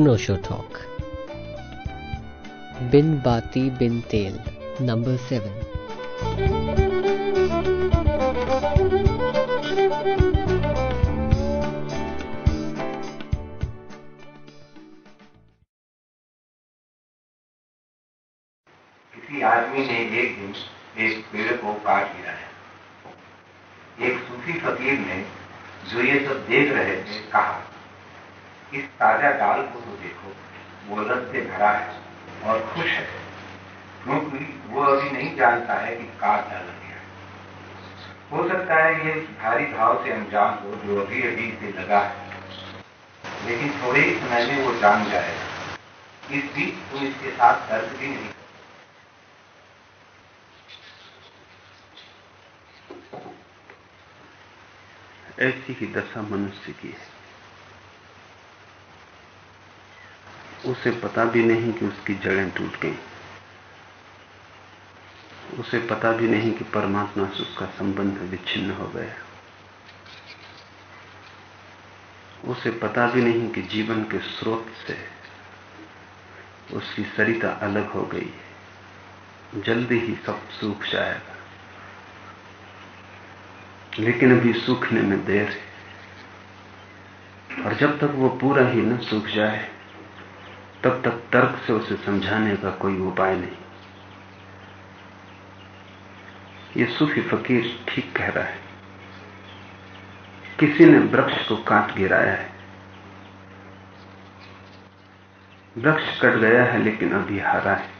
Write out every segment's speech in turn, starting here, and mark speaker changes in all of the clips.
Speaker 1: अनोशो talk बिन बाती बिन तेल number seven
Speaker 2: किसी आदमी ने एक दिन एक पेड़ को काट गिराया एक सूफी फकीर ने जो ये सब देख रहे थे, कहा इस ताज़ा डाल को तो देखो, वो रस से भरा है और खुश है। क्योंकि वो अभी नहीं जानता है कि काट डाल गया है। हो सकता है ये भारी भाव से अनजान हो जो अभी अभी से लगा है। लेकिन थोड़े ही समय में वो जान जाएगा। इस बीच तुम इसके साथ तर्क भी नहीं
Speaker 3: ऐसी ही दशा मनुष्य की है। उसे पता भी नहीं कि उसकी जड़ें टूट गई। उसे पता भी नहीं कि परमात्मा से उसका संबंध विच्छिन्न हो गया। उसे पता भी नहीं कि जीवन के स्रोत से उसकी सरिता अलग हो गई है। जल्दी ही सब सूख जाएगा। लेकिन अभी सूखने में देर है। और जब तक वो पूरा ही न सूख जाए तब तक तर्क से उसे समझाने का कोई उपाय नहीं। ये सूफी फकीर ठीक कह रहा है। किसी ने वृक्ष को काट गिराया है। वृक्ष कट गया है, लेकिन अभी हरा है।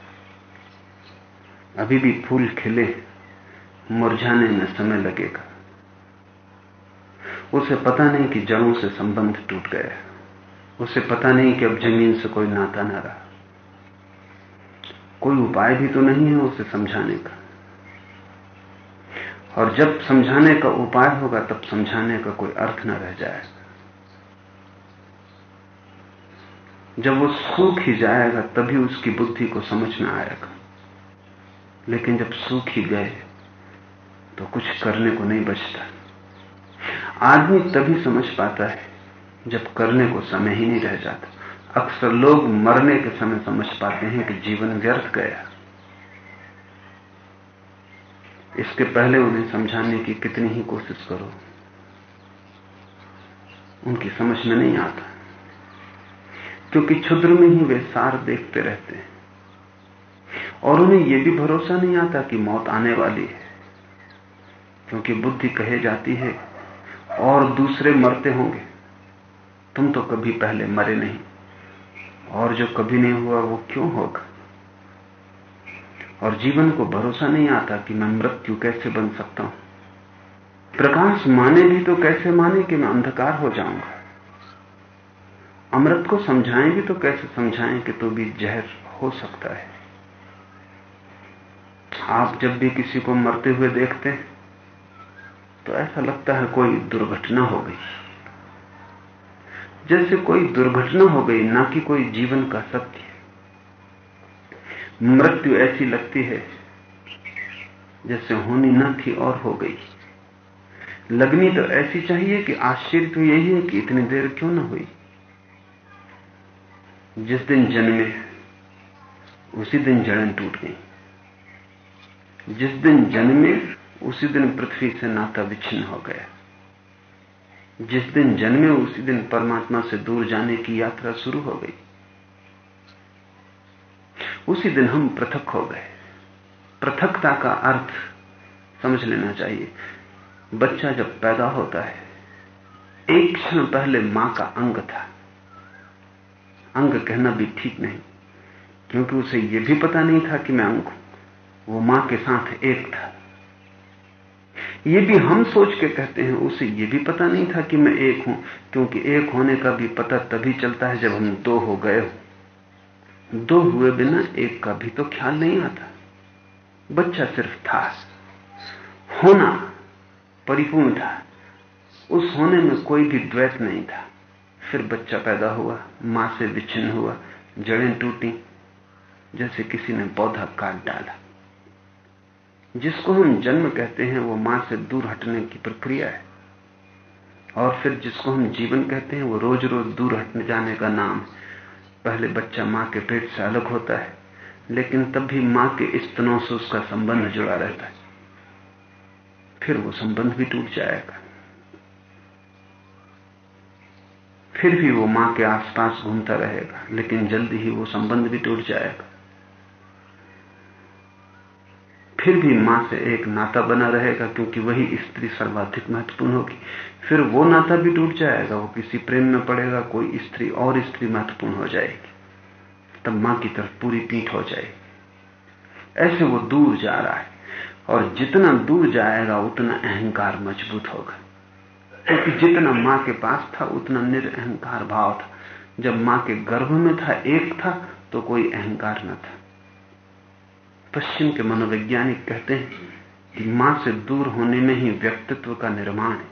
Speaker 3: अभी भी फूल खिले, मुरझाने में समय लगेगा। उसे पता नहीं कि जड़ों से संबंध टूट गया उसे पता नहीं कि अब ज़मीन से कोई नाता ना रहा। कोई उपाय भी तो नहीं है उसे समझाने का। और जब समझाने का उपाय होगा, तब समझाने का कोई अर्थ ना रह जाएगा। जब वो सूख ही जाएगा, तभी उसकी बुद्धि को समझ में आएगा। लेकिन जब सूख ही गए तो कुछ करने को नहीं बचता। आदमी तभी समझ पाता है जब करने को समय ही नहीं रह जाता। अक्सर लोग मरने के समय समझ पाते हैं कि जीवन व्यर्थ गया। इसके पहले उन्हें समझाने की कितनी ही कोशिश करो। उनकी समझ में नहीं आता। क्योंकि क्षुद्र में ही वे सार देखते रहते हैं। और उन्हें यह भी भरोसा नहीं आता कि मौत आने वाली है। क्योंकि बुद्धि कहे जाती है, और दूसरे मरते होंगे। तुम तो कभी पहले मरे नहीं। और जो कभी नहीं हुआ, वो क्यों होगा? और जीवन को भरोसा नहीं आता कि मैं मृत्यु कैसे बन सकता हूँ। प्रकाश माने भी तो कैसे माने कि मैं अंधकार हो जाऊँगा? अमृत को समझाएँ भी तो कैसे समझाएँ कि तो भी जहर हो सकता है? आप जब भी किसी को मरते हुए देखते हैं तो ऐसा लगता है कोई दुर्घटना हो गई। जैसे कोई दुर्घटना हो गई, ना कि कोई जीवन का सत्य मृत्यु ऐसी लगती है, जैसे होनी न थी और हो गई। लगनी तो ऐसी चाहिए कि आश्चर्य तो यही है कि इतनी देर क्यों ना हुई। जिस दिन जन्मे, उसी दिन जड़न टूट गई। जिस दिन जन्मे, उसी दिन पृथ्वी से नाता विच्छिन्न हो गया। जिस दिन जन्मे उसी दिन परमात्मा से दूर जाने की यात्रा शुरू हो गई। उसी दिन हम पृथक हो गए। पृथकता का अर्थ समझ लेना चाहिए। बच्चा जब पैदा होता है, एक क्षण पहले माँ का अंग था। अंग कहना भी ठीक नहीं, क्योंकि उसे यह भी पता नहीं था कि मैं अंग हूँ। वो माँ के साथ एक था। ये भी हम सोच के कहते हैं, उसे ये भी पता नहीं था कि मैं एक हूँ, क्योंकि एक होने का भी पता तभी चलता है जब हम दो हो गए हो। दो हुए बिना एक का भी तो ख्याल नहीं आता। बच्चा सिर्फ़ था। होना परिपूर्ण था। उस होने में कोई भी द्वैत नहीं था। फिर बच्चा पैदा हुआ, माँ से विच्छिन्न हुआ, जड़ें टूटी, जैसे किसी ने पौधा काट डाला। जिसको हम जन्म कहते हैं, वो माँ से दूर हटने की प्रक्रिया है। और फिर जिसको हम जीवन कहते हैं, वो रोज रोज दूर हटने जाने का नाम है। पहले बच्चा माँ के पेट से अलग होता है, लेकिन तब भी माँ के स्तनों से उसका संबंध जुड़ा रहता है। फिर वो संबंध भी टूट जाएगा। फिर भी वो माँ के आसपास घूमता रहेगा, लेकिन जल्दी ही वो संबंध भी टूट जाएगा। फिर भी माँ से एक नाता बना रहेगा, क्योंकि वही स्त्री सर्वाधिक महत्वपूर्ण होगी। फिर वो नाता भी टूट जाएगा, वो किसी प्रेम में पड़ेगा, कोई स्त्री और स्त्री महत्वपूर्ण हो जाएगी। तब माँ की तरफ़ पूरी पीठ हो जाएगी। ऐसे वो दूर जा रहा है, और जितना दूर जाएगा, उतना अहंकार मज़बूत होगा। क्योंकि तो जितना माँ के पास था, उतना निरअहकार भाव था। जब माँ के गर्भ में था, एक था तो कोई अहंकार न था। पश्चिम के मनोवैज्ञानिक कहते हैं कि माँ से दूर होने में ही व्यक्तित्व का निर्माण है।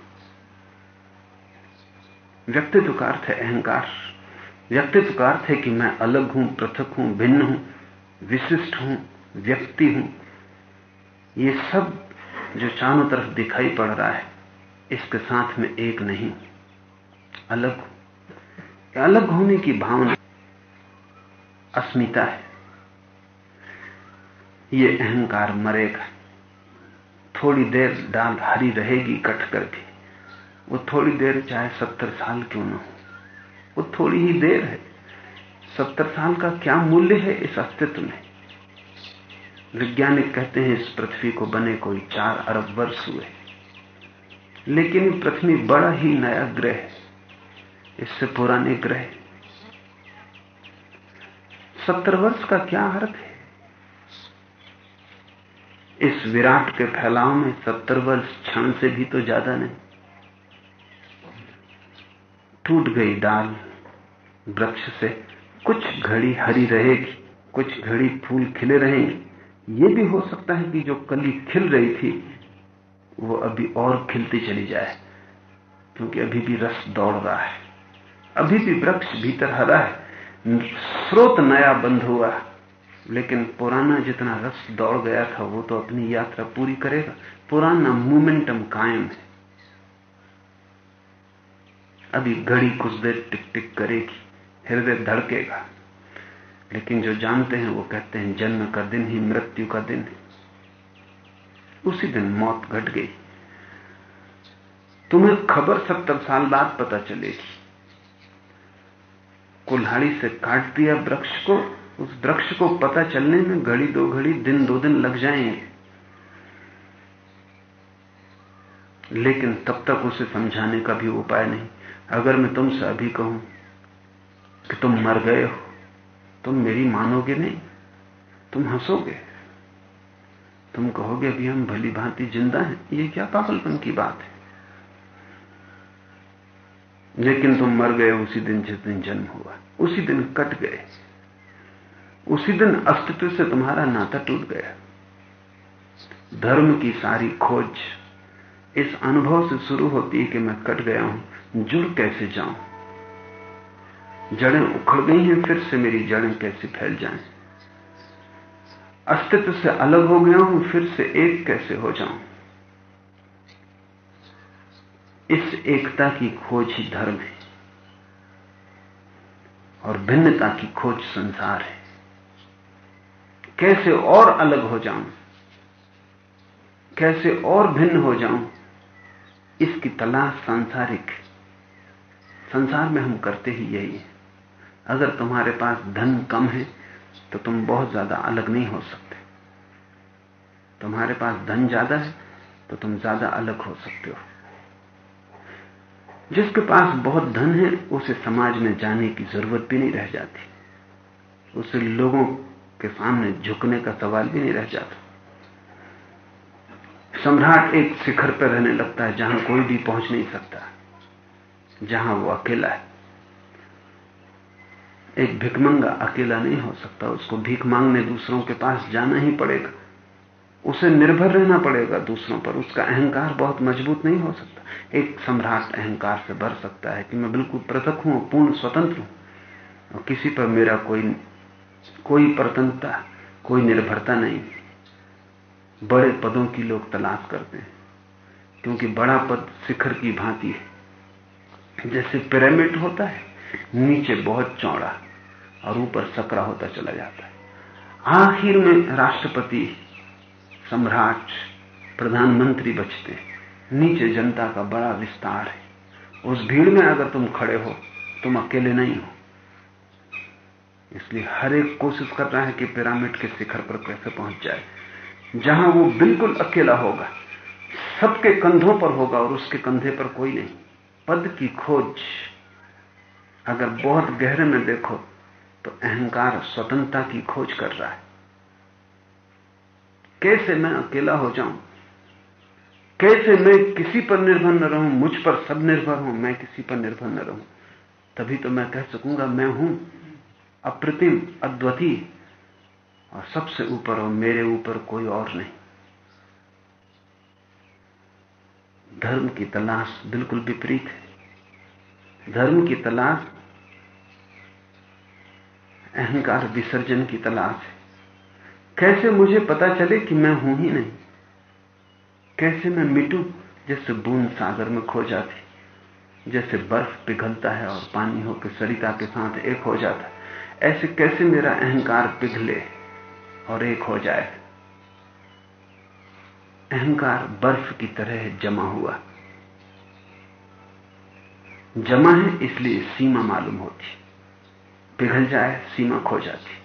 Speaker 3: व्यक्तित्व का अर्थ है अहंकार। व्यक्तित्व का अर्थ है कि मैं अलग हूँ, पृथक हूँ, भिन्न हूँ, विशिष्ट हूँ, व्यक्ति हूँ। ये सब जो चारों तरफ़ दिखाई पड़ रहा है, इसके साथ में एक नहीं, अलग अलग होने की भावना, अस्मिता है। ये अहंकार मरेगा। थोड़ी देर डाल हरी रहेगी कट कर भी वो थोड़ी देर चाहे सत्तर साल क्यों ना हो। वो थोड़ी ही देर है। सत्तर साल का क्या मूल्य है इस अस्तित्व में? वैज्ञानिक कहते हैं, इस पृथ्वी को बने कोई चार अरब वर्ष हुए। लेकिन पृथ्वी बड़ा ही नया ग्रह है। इससे पुराने ग्रह। सत्तर वर्ष का क्या अर्थ है? इस विराट के फैलाव में सत्तर वर्ष क्षण से भी तो ज़्यादा नहीं। टूट गई डाल वृक्ष से। कुछ घड़ी हरी रहेगी, कुछ घड़ी फूल खिले रहेंगे। ये भी हो सकता है कि जो कली खिल रही थी, वो अभी और खिलती चली जाए, क्योंकि अभी भी रस दौड़ रहा है। अभी भी वृक्ष भीतर हरा है। स्रोत नया बंद हुआ लेकिन पुराना जितना रस दौड़ गया था, वो तो अपनी यात्रा पूरी करेगा। पुराना मोमेंटम कायम है। अभी घड़ी कुछ देर टिक टिक करेगी, हृदय धड़केगा। लेकिन जो जानते हैं, वो कहते हैं, जन्म का दिन ही मृत्यु का दिन है। उसी दिन मौत घट गई। तुम्हें खबर सत्तर साल बाद पता चलेगी। कुल्हाड़ी से काट दिया वृक्ष को उस वृक्ष को पता चलने में घड़ी दो घड़ी, दिन दो दिन लग जाएँगे लेकिन तब तक उसे समझाने का भी उपाय नहीं। अगर मैं तुमसे अभी कहूँ कि तुम मर गए हो, तुम मेरी मानोगे नहीं, तुम हंसोगे। तुम कहोगे, अभी हम भली भांति ज़िंदा हैं। ये क्या पागलपन की बात है? लेकिन तुम मर गए, उसी दिन जिस दिन जन्म हुआ, उसी दिन कट गए। उसी दिन अस्तित्व से तुम्हारा नाता टूट गया। धर्म की सारी खोज इस अनुभव से शुरू होती है कि मैं कट गया हूँ, जुड़ कैसे जाऊँ? जड़ें उखड़ गई हैं, फिर से मेरी जड़ें कैसे फैल जाएँ? अस्तित्व से अलग हो गया हूँ, फिर से एक कैसे हो जाऊँ? इस एकता की खोज ही धर्म है और भिन्नता की खोज संसार है। कैसे और अलग हो जाऊँ? कैसे और भिन्न हो जाऊँ? इसकी तलाश सांसारिक संसार में हम करते ही यही है। अगर तुम्हारे पास धन कम है तो तुम बहुत ज़्यादा अलग नहीं हो सकते। तुम्हारे पास धन ज़्यादा है तो तुम ज़्यादा अलग हो सकते हो। जिसके पास बहुत धन है, उसे समाज में जाने की ज़रूरत भी नहीं रह जाती। उसे लोगों के सामने झुकने का सवाल भी नहीं रह जाता। सम्राट एक शिखर पर रहने लगता है, जहाँ कोई भी पहुँच नहीं सकता, जहाँ वो अकेला है। एक भिकमंगा अकेला नहीं हो सकता, उसको भीख मांगने दूसरों के पास जाना ही पड़ेगा। उसे निर्भर रहना पड़ेगा दूसरों पर, उसका अहंकार बहुत मज़बूत नहीं हो सकता। एक सम्राट अहंकार से भर सकता है कि मैं बिल्कुल पृथक हूँ, पूर्ण स्वतंत्र हूँ, और किसी पर मेरा कोई कोई प्रतनता कोई निर्भरता नहीं। बड़े पदों की लोग तलाश करते हैं, क्योंकि बड़ा पद शिखर की भांति है। जैसे पिरामिड होता है, नीचे बहुत चौड़ा और ऊपर सकरा होता चला जाता है। आखिर में राष्ट्रपति, सम्राट, प्रधानमंत्री बचते हैं। नीचे जनता का बड़ा विस्तार है। उस भीड़ में अगर तुम खड़े हो, तुम अकेले नहीं हो। इसलिए हर एक कोशिश कर रहा है कि पिरामिड के शिखर पर कैसे पहुँच जाए। जहाँ वो बिल्कुल अकेला होगा, सबके कंधों पर होगा और उसके कंधे पर कोई नहीं। पद की खोज अगर बहुत गहरे में देखो तो अहंकार स्वतंत्रता की खोज कर रहा है। कैसे मैं अकेला हो जाऊँ? कैसे मैं किसी पर निर्भर न रहूँ? मुझ पर सब निर्भर हूँ, मैं किसी पर निर्भर न रहूँ। तभी तो मैं कह सकूँगा, मैं हूँ। अप्रतिम, अद्वितीय, और सबसे ऊपर और मेरे ऊपर कोई और नहीं। धर्म की तलाश बिल्कुल विपरीत है। धर्म की तलाश, अहंकार विसर्जन की तलाश है। कैसे मुझे पता चले कि मैं हूँ ही नहीं? कैसे मैं मिटू जैसे बूंद सागर में खो जाती? जैसे बर्फ़ पिघलता है और पानी होकर सरिता के साथ एक हो जाता है। ऐसे कैसे मेरा अहंकार पिघले और एक हो जाए? अहंकार बर्फ़ की तरह जमा हुआ। जमा है इसलिए सीमा मालूम होती। पिघल जाए, सीमा खो जाती।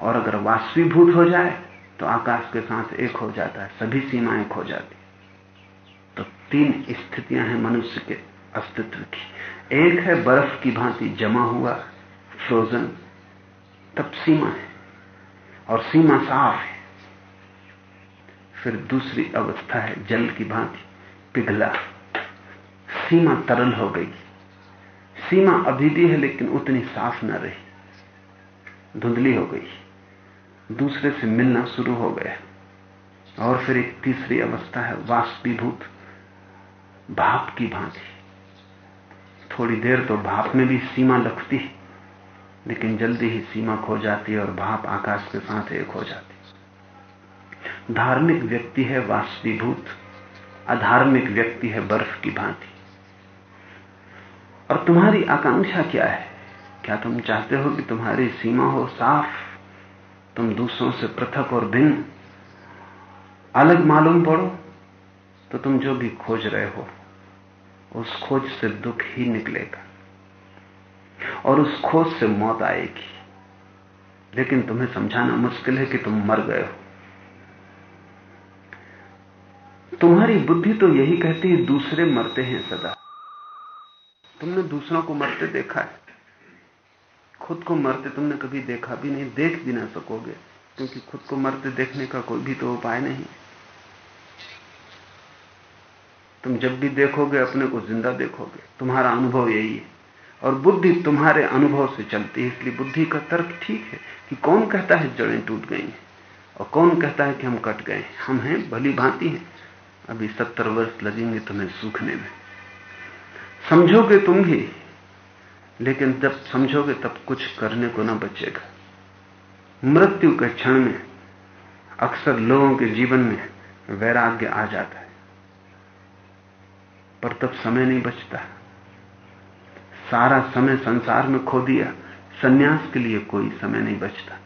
Speaker 3: और अगर वास्तवीभूत हो जाए तो आकाश के साथ एक हो जाता है, सभी सीमाएँ खो जाती। तो तीन स्थितियाँ हैं मनुष्य के अस्तित्व की। एक है बर्फ़ की भांति जमा हुआ फ्रोजन तब सीमा है और सीमा साफ़ है। फिर दूसरी अवस्था है, जल की भांति, पिघला। सीमा तरल हो गई। सीमा अभी भी है, लेकिन उतनी साफ़ न रही। धुंधली हो गई। दूसरे से मिलना शुरू हो गया। और फिर एक तीसरी अवस्था है, वाष्पीभूत, भाप की भांति। थोड़ी देर तो भाप में भी सीमा लगती है। लेकिन जल्दी ही सीमा खो जाती है और भाप आकाश के साथ एक हो जाती धार्मिक व्यक्ति है वाष्पीभूत, अधार्मिक व्यक्ति है बर्फ़ की भांति। और तुम्हारी आकांक्षा क्या है? क्या तुम चाहते हो कि तुम्हारी सीमा हो साफ़? तुम दूसरों से पृथक और भिन्न, अलग मालूम पड़ो तो तुम जो भी खोज रहे हो, उस खोज से दुख ही निकलेगा। और उस खोज से मौत आएगी। लेकिन तुम्हें समझाना मुश्किल है कि तुम मर गए हो। तुम्हारी बुद्धि तो यही कहती है, दूसरे मरते हैं सदा। तुमने दूसरों को मरते देखा है। खुद को मरते तुमने कभी देखा भी नहीं, देख भी ना सकोगे, क्योंकि खुद को मरते देखने का कोई भी तो उपाय नहीं। तुम जब भी देखोगे, अपने को ज़िंदा देखोगे। तुम्हारा अनुभव यही है। और बुद्धि तुम्हारे अनुभव से चलती है, इसलिए बुद्धि का तर्क ठीक है कि कौन कहता है जड़ें टूट गई हैं और कौन कहता है कि हम कट गए हम हैं भली भांति हैं। अभी सत्तर वर्ष लगेंगे तुम्हें सूखने में। समझोगे तुम भी, लेकिन जब समझोगे तब कुछ करने को ना बचेगा। मृत्यु के क्षण में अक्सर लोगों के जीवन में वैराग्य आ जाता है, पर तब समय नहीं बचता। सारा समय संसार में खो दिया। सन्यास के लिए कोई समय नहीं बचता।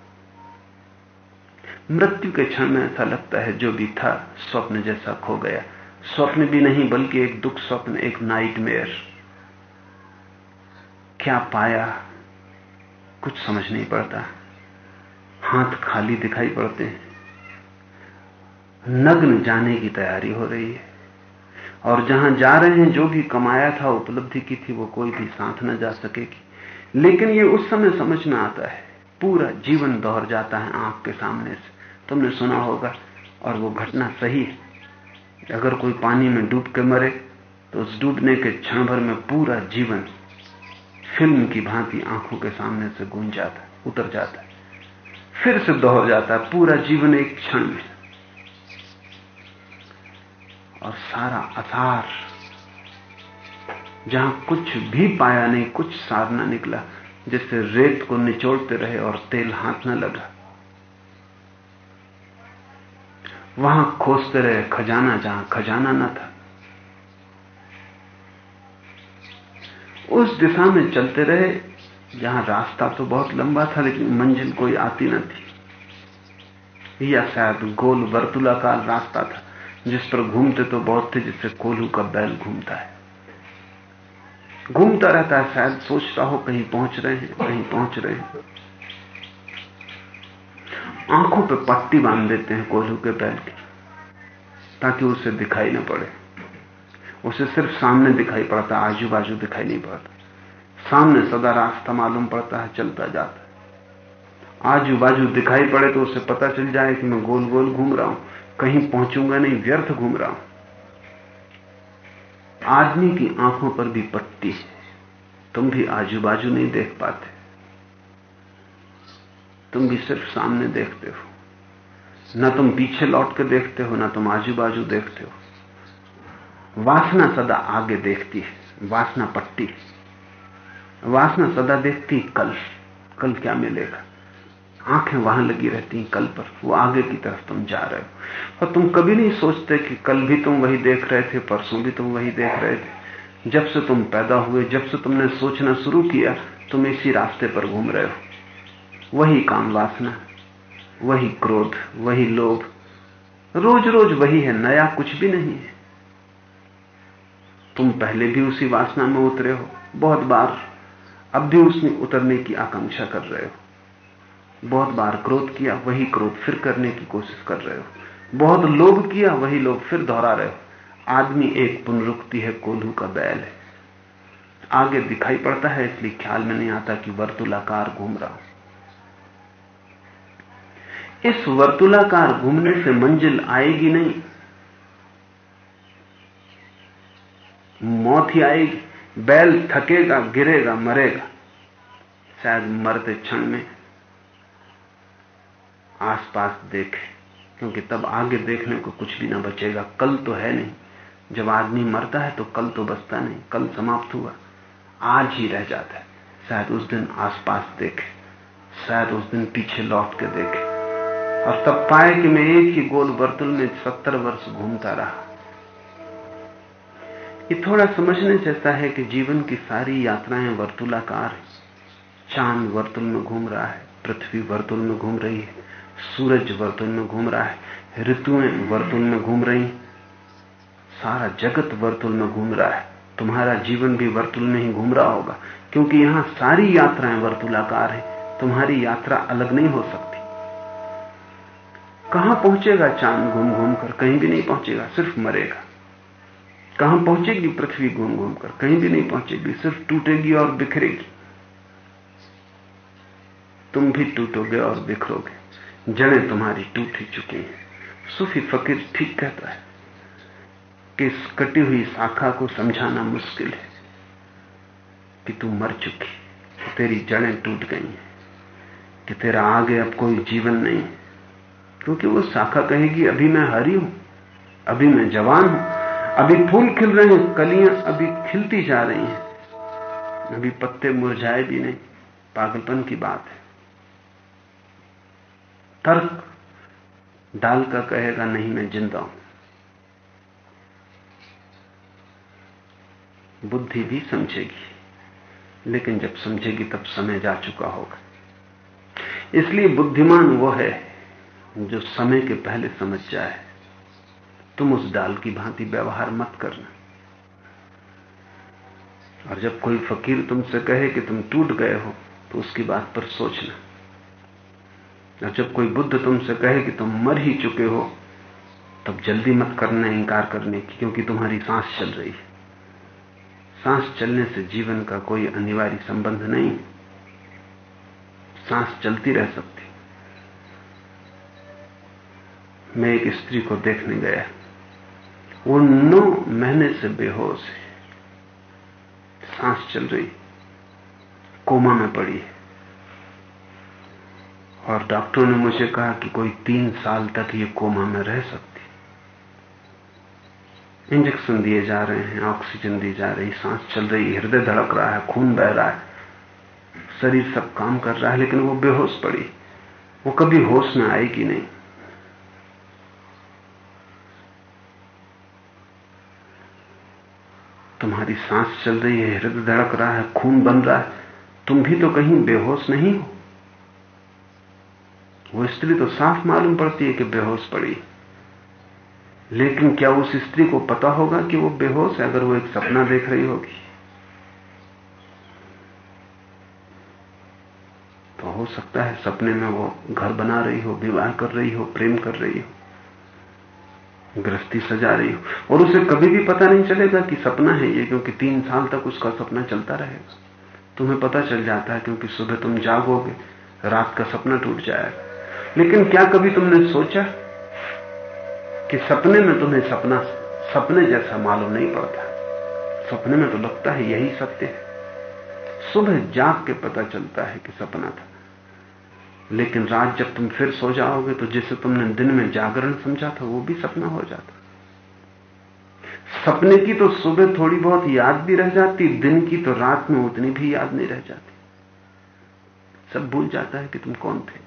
Speaker 3: मृत्यु के क्षण में ऐसा लगता है जो भी था, स्वप्न जैसा खो गया। स्वप्न भी नहीं, बल्कि एक दुख स्वप्न, एक नाइटमेयर क्या पाया? कुछ समझ नहीं पड़ता। हाथ खाली दिखाई पड़ते हैं। नग्न जाने की तैयारी हो रही है। और जहाँ जा रहे हैं, जो भी कमाया था, उपलब्धि की थी, वो कोई भी साथ न जा सकेगी। लेकिन ये उस समय समझ में आता है, पूरा जीवन दोहर जाता है आँख के सामने से। तुमने सुना होगा, और वो घटना सही है। अगर कोई पानी में डूब के मरे तो उस डूबने के क्षण भर में पूरा जीवन फ़िल्म की भांति आँखों के सामने से गूंज जाता, उतर जाता। फिर से दोहर जाता है पूरा जीवन एक क्षण में। और सारा असार, जहाँ कुछ भी पाया नहीं, कुछ सार ना निकला जैसे रेत को निचोड़ते रहे और तेल हाथ न लगा। वहाँ खोजते रहे, खजाना जहाँ खजाना ना था। उस दिशा में चलते रहे, जहाँ रास्ता तो बहुत लंबा था, लेकिन मंजिल कोई आती न थी। या शायद गोल वर्तुलाकार रास्ता था। जिस पर घूमते तो बहुत थे, जिससे कोल्हू का बैल घूमता है। घूमता रहता है, शायद सोचता हो कहीं पहुँच रहे हैं, कहीं पहुँच रहे हैं। आँखों पे पट्टी बाँध देते हैं कोल्हू के बैल की, ताकि उसे दिखाई ना पड़े। उसे सिर्फ़ सामने दिखाई पड़ता है आजू बाजू दिखाई नहीं पड़ता। सामने सदा रास्ता मालूम पड़ता है, चलता जाता है। आजू बाजू दिखाई पड़े तो उसे पता चल जाए कि मैं गोल गोल घूम रहा हूँ। कहीं पहुंचूँगा नहीं, व्यर्थ घूम रहा हूँ। आदमी की आँखों पर भी पट्टी है। तुम भी आजू बाजू नहीं देख पाते। तुम भी सिर्फ़ सामने देखते हो। ना तुम पीछे लौट के देखते हो, ना तुम आजू बाजू देखते हो। वासना सदा आगे देखती है। वासना पट्टी वासना सदा देखती कल। कल क्या मिलेगा? आँखें वहाँ लगी रहती हैं कल पर। वो आगे की तरफ़ तुम जा रहे हो। और तुम कभी नहीं सोचते कि कल भी तुम वही देख रहे थे, परसों भी तुम वही देख रहे थे। जब से तुम पैदा हुए, जब से तुमने सोचना शुरू किया, तुम इसी रास्ते पर घूम रहे हो। वही काम वासना, वही क्रोध, वही लोभ। रोज रोज वही है, नया कुछ भी नहीं है। तुम पहले भी उसी वासना में उतरे हो, बहुत बार। अब भी उसमें उतरने की आकांक्षा कर रहे हो। बहुत बार क्रोध किया, वही क्रोध फिर करने की कोशिश कर रहे हो। बहुत लोभ किया, वही लोभ फिर दोहरा रहे हो। आदमी एक पुनरुक्ति है, कोल्हू का बैल है। आगे दिखाई पड़ता है, इसलिए ख्याल में नहीं आता कि वर्तुलाकार घूम रहा हूँ। इस वर्तुलाकार घूमने से मंजिल आएगी नहीं। मौत ही आएगी। बैल थकेगा, गिरेगा, मरेगा। शायद मरते क्षण में आसपास देखे, क्योंकि तब आगे देखने को कुछ भी ना बचेगा। कल तो है नहीं। जब आदमी मरता है तो कल तो बचता नहीं, कल समाप्त हुआ, आज ही रह जाता है। शायद उस दिन आसपास देखे, शायद उस दिन पीछे लौट के देखे। और तब पाए कि मैं एक ही गोल वर्तुल में सत्तर वर्ष घूमता रहा। ये थोड़ा समझने जैसा है कि जीवन की सारी यात्राएँ वर्तुलाकार चाँद वर्तुल में घूम रहा है, पृथ्वी वर्तुल में घूम रही है। सूरज वर्तुल में घूम रहा है, ऋतुएँ वर्तुल में घूम रही सारा जगत वर्तुल में घूम रहा है। तुम्हारा जीवन भी वर्तुल में ही घूम रहा होगा, क्योंकि यहाँ सारी यात्राएँ वर्तुलाकार है, तुम्हारी यात्रा अलग नहीं हो सकती। कहाँ पहुंचेगा चाँद घूम घूम कर, कहीं भी नहीं पहुंचेगा, सिर्फ़ मरेगा। कहाँ पहुंचेगी पृथ्वी घूम घूम कर, कहीं भी नहीं पहुंचेगी, सिर्फ़ टूटेगी और बिखरेगी। तुम भी टूटोगे और बिखरोगे। जड़ें तुम्हारी टूट ही चुकी हैं। सूफी फकीर ठीक कहता है कि इस कटी हुई शाखा को समझाना मुश्किल है कि तू मर चुकी तेरी जड़ें टूट गई हैं, कि तेरा आगे अब कोई जीवन नहीं क्योंकि वो शाखा कहेगी, अभी मैं हरी हूँ, अभी मैं जवान हूँ, अभी फूल खिल रहे हैं, कलियाँ अभी खिलती जा रही हैं, अभी पत्ते मुरझाए भी नहीं। पागलपन की बात है। तर्क डाल का कहेगा, नहीं, मैं ज़िंदा हूँ। बुद्धि भी समझेगी, लेकिन जब समझेगी तब समय जा चुका होगा। इसलिए बुद्धिमान वो है जो समय के पहले समझ जाए। तुम उस डाल की भांति व्यवहार मत करना। और जब कोई फकीर तुमसे कहे कि तुम टूट गए हो तो उसकी बात पर सोचना। और जब कोई बुद्ध तुमसे कहे कि तुम मर ही चुके हो, तब जल्दी मत करना इंकार करने की, क्योंकि तुम्हारी सांस चल रही है। सांस चलने से जीवन का कोई अनिवार्य संबंध नहीं। सांस चलती रह सकती। मैं एक स्त्री को देखने गया। वो नौ महीने से बेहोश है। सांस चल रही, कोमा में पड़ी है। और डॉक्टरों ने मुझे कहा कि कोई तीन साल तक ये कोमा में रह सकती इंजेक्शन दिए जा रहे हैं, ऑक्सीजन दी जा रही, सांस चल रही, हृदय धड़क रहा है, खून बह रहा है। शरीर सब काम कर रहा है, लेकिन वो बेहोश पड़ी। वो कभी होश में आएगी नहीं। तुम्हारी सांस चल रही है, हृदय धड़क रहा है, खून बन रहा है। तुम भी तो कहीं बेहोश नहीं हो। वो स्त्री तो साफ़ मालूम पड़ती है कि बेहोश पड़ी लेकिन क्या उस स्त्री को पता होगा कि वो बेहोश है अगर वो एक सपना देख रही होगी? तो हो सकता है सपने में वो घर बना रही हो, विवाह कर रही हो, प्रेम कर रही हो, गृहस्थी सजा रही हो। और उसे कभी भी पता नहीं चलेगा कि सपना है ये, क्योंकि तीन साल तक उसका सपना चलता रहेगा। तुम्हें पता चल जाता है, क्योंकि सुबह तुम जागोगे, रात का सपना टूट जाएगा। लेकिन क्या कभी तुमने सोचा कि सपने में तुम्हें सपना, सपने जैसा मालूम नहीं पड़ता? सपने में तो लगता है यही सत्य है। सुबह जाग के पता चलता है कि सपना था। लेकिन रात जब तुम फिर सो जाओगे तो जिसे तुमने दिन में जागरण समझा था, वो भी सपना हो जाता। सपने की तो सुबह थोड़ी बहुत याद भी रह जाती, दिन की तो रात में उतनी भी याद नहीं रह जाती। सब भूल जाता है कि तुम कौन थे।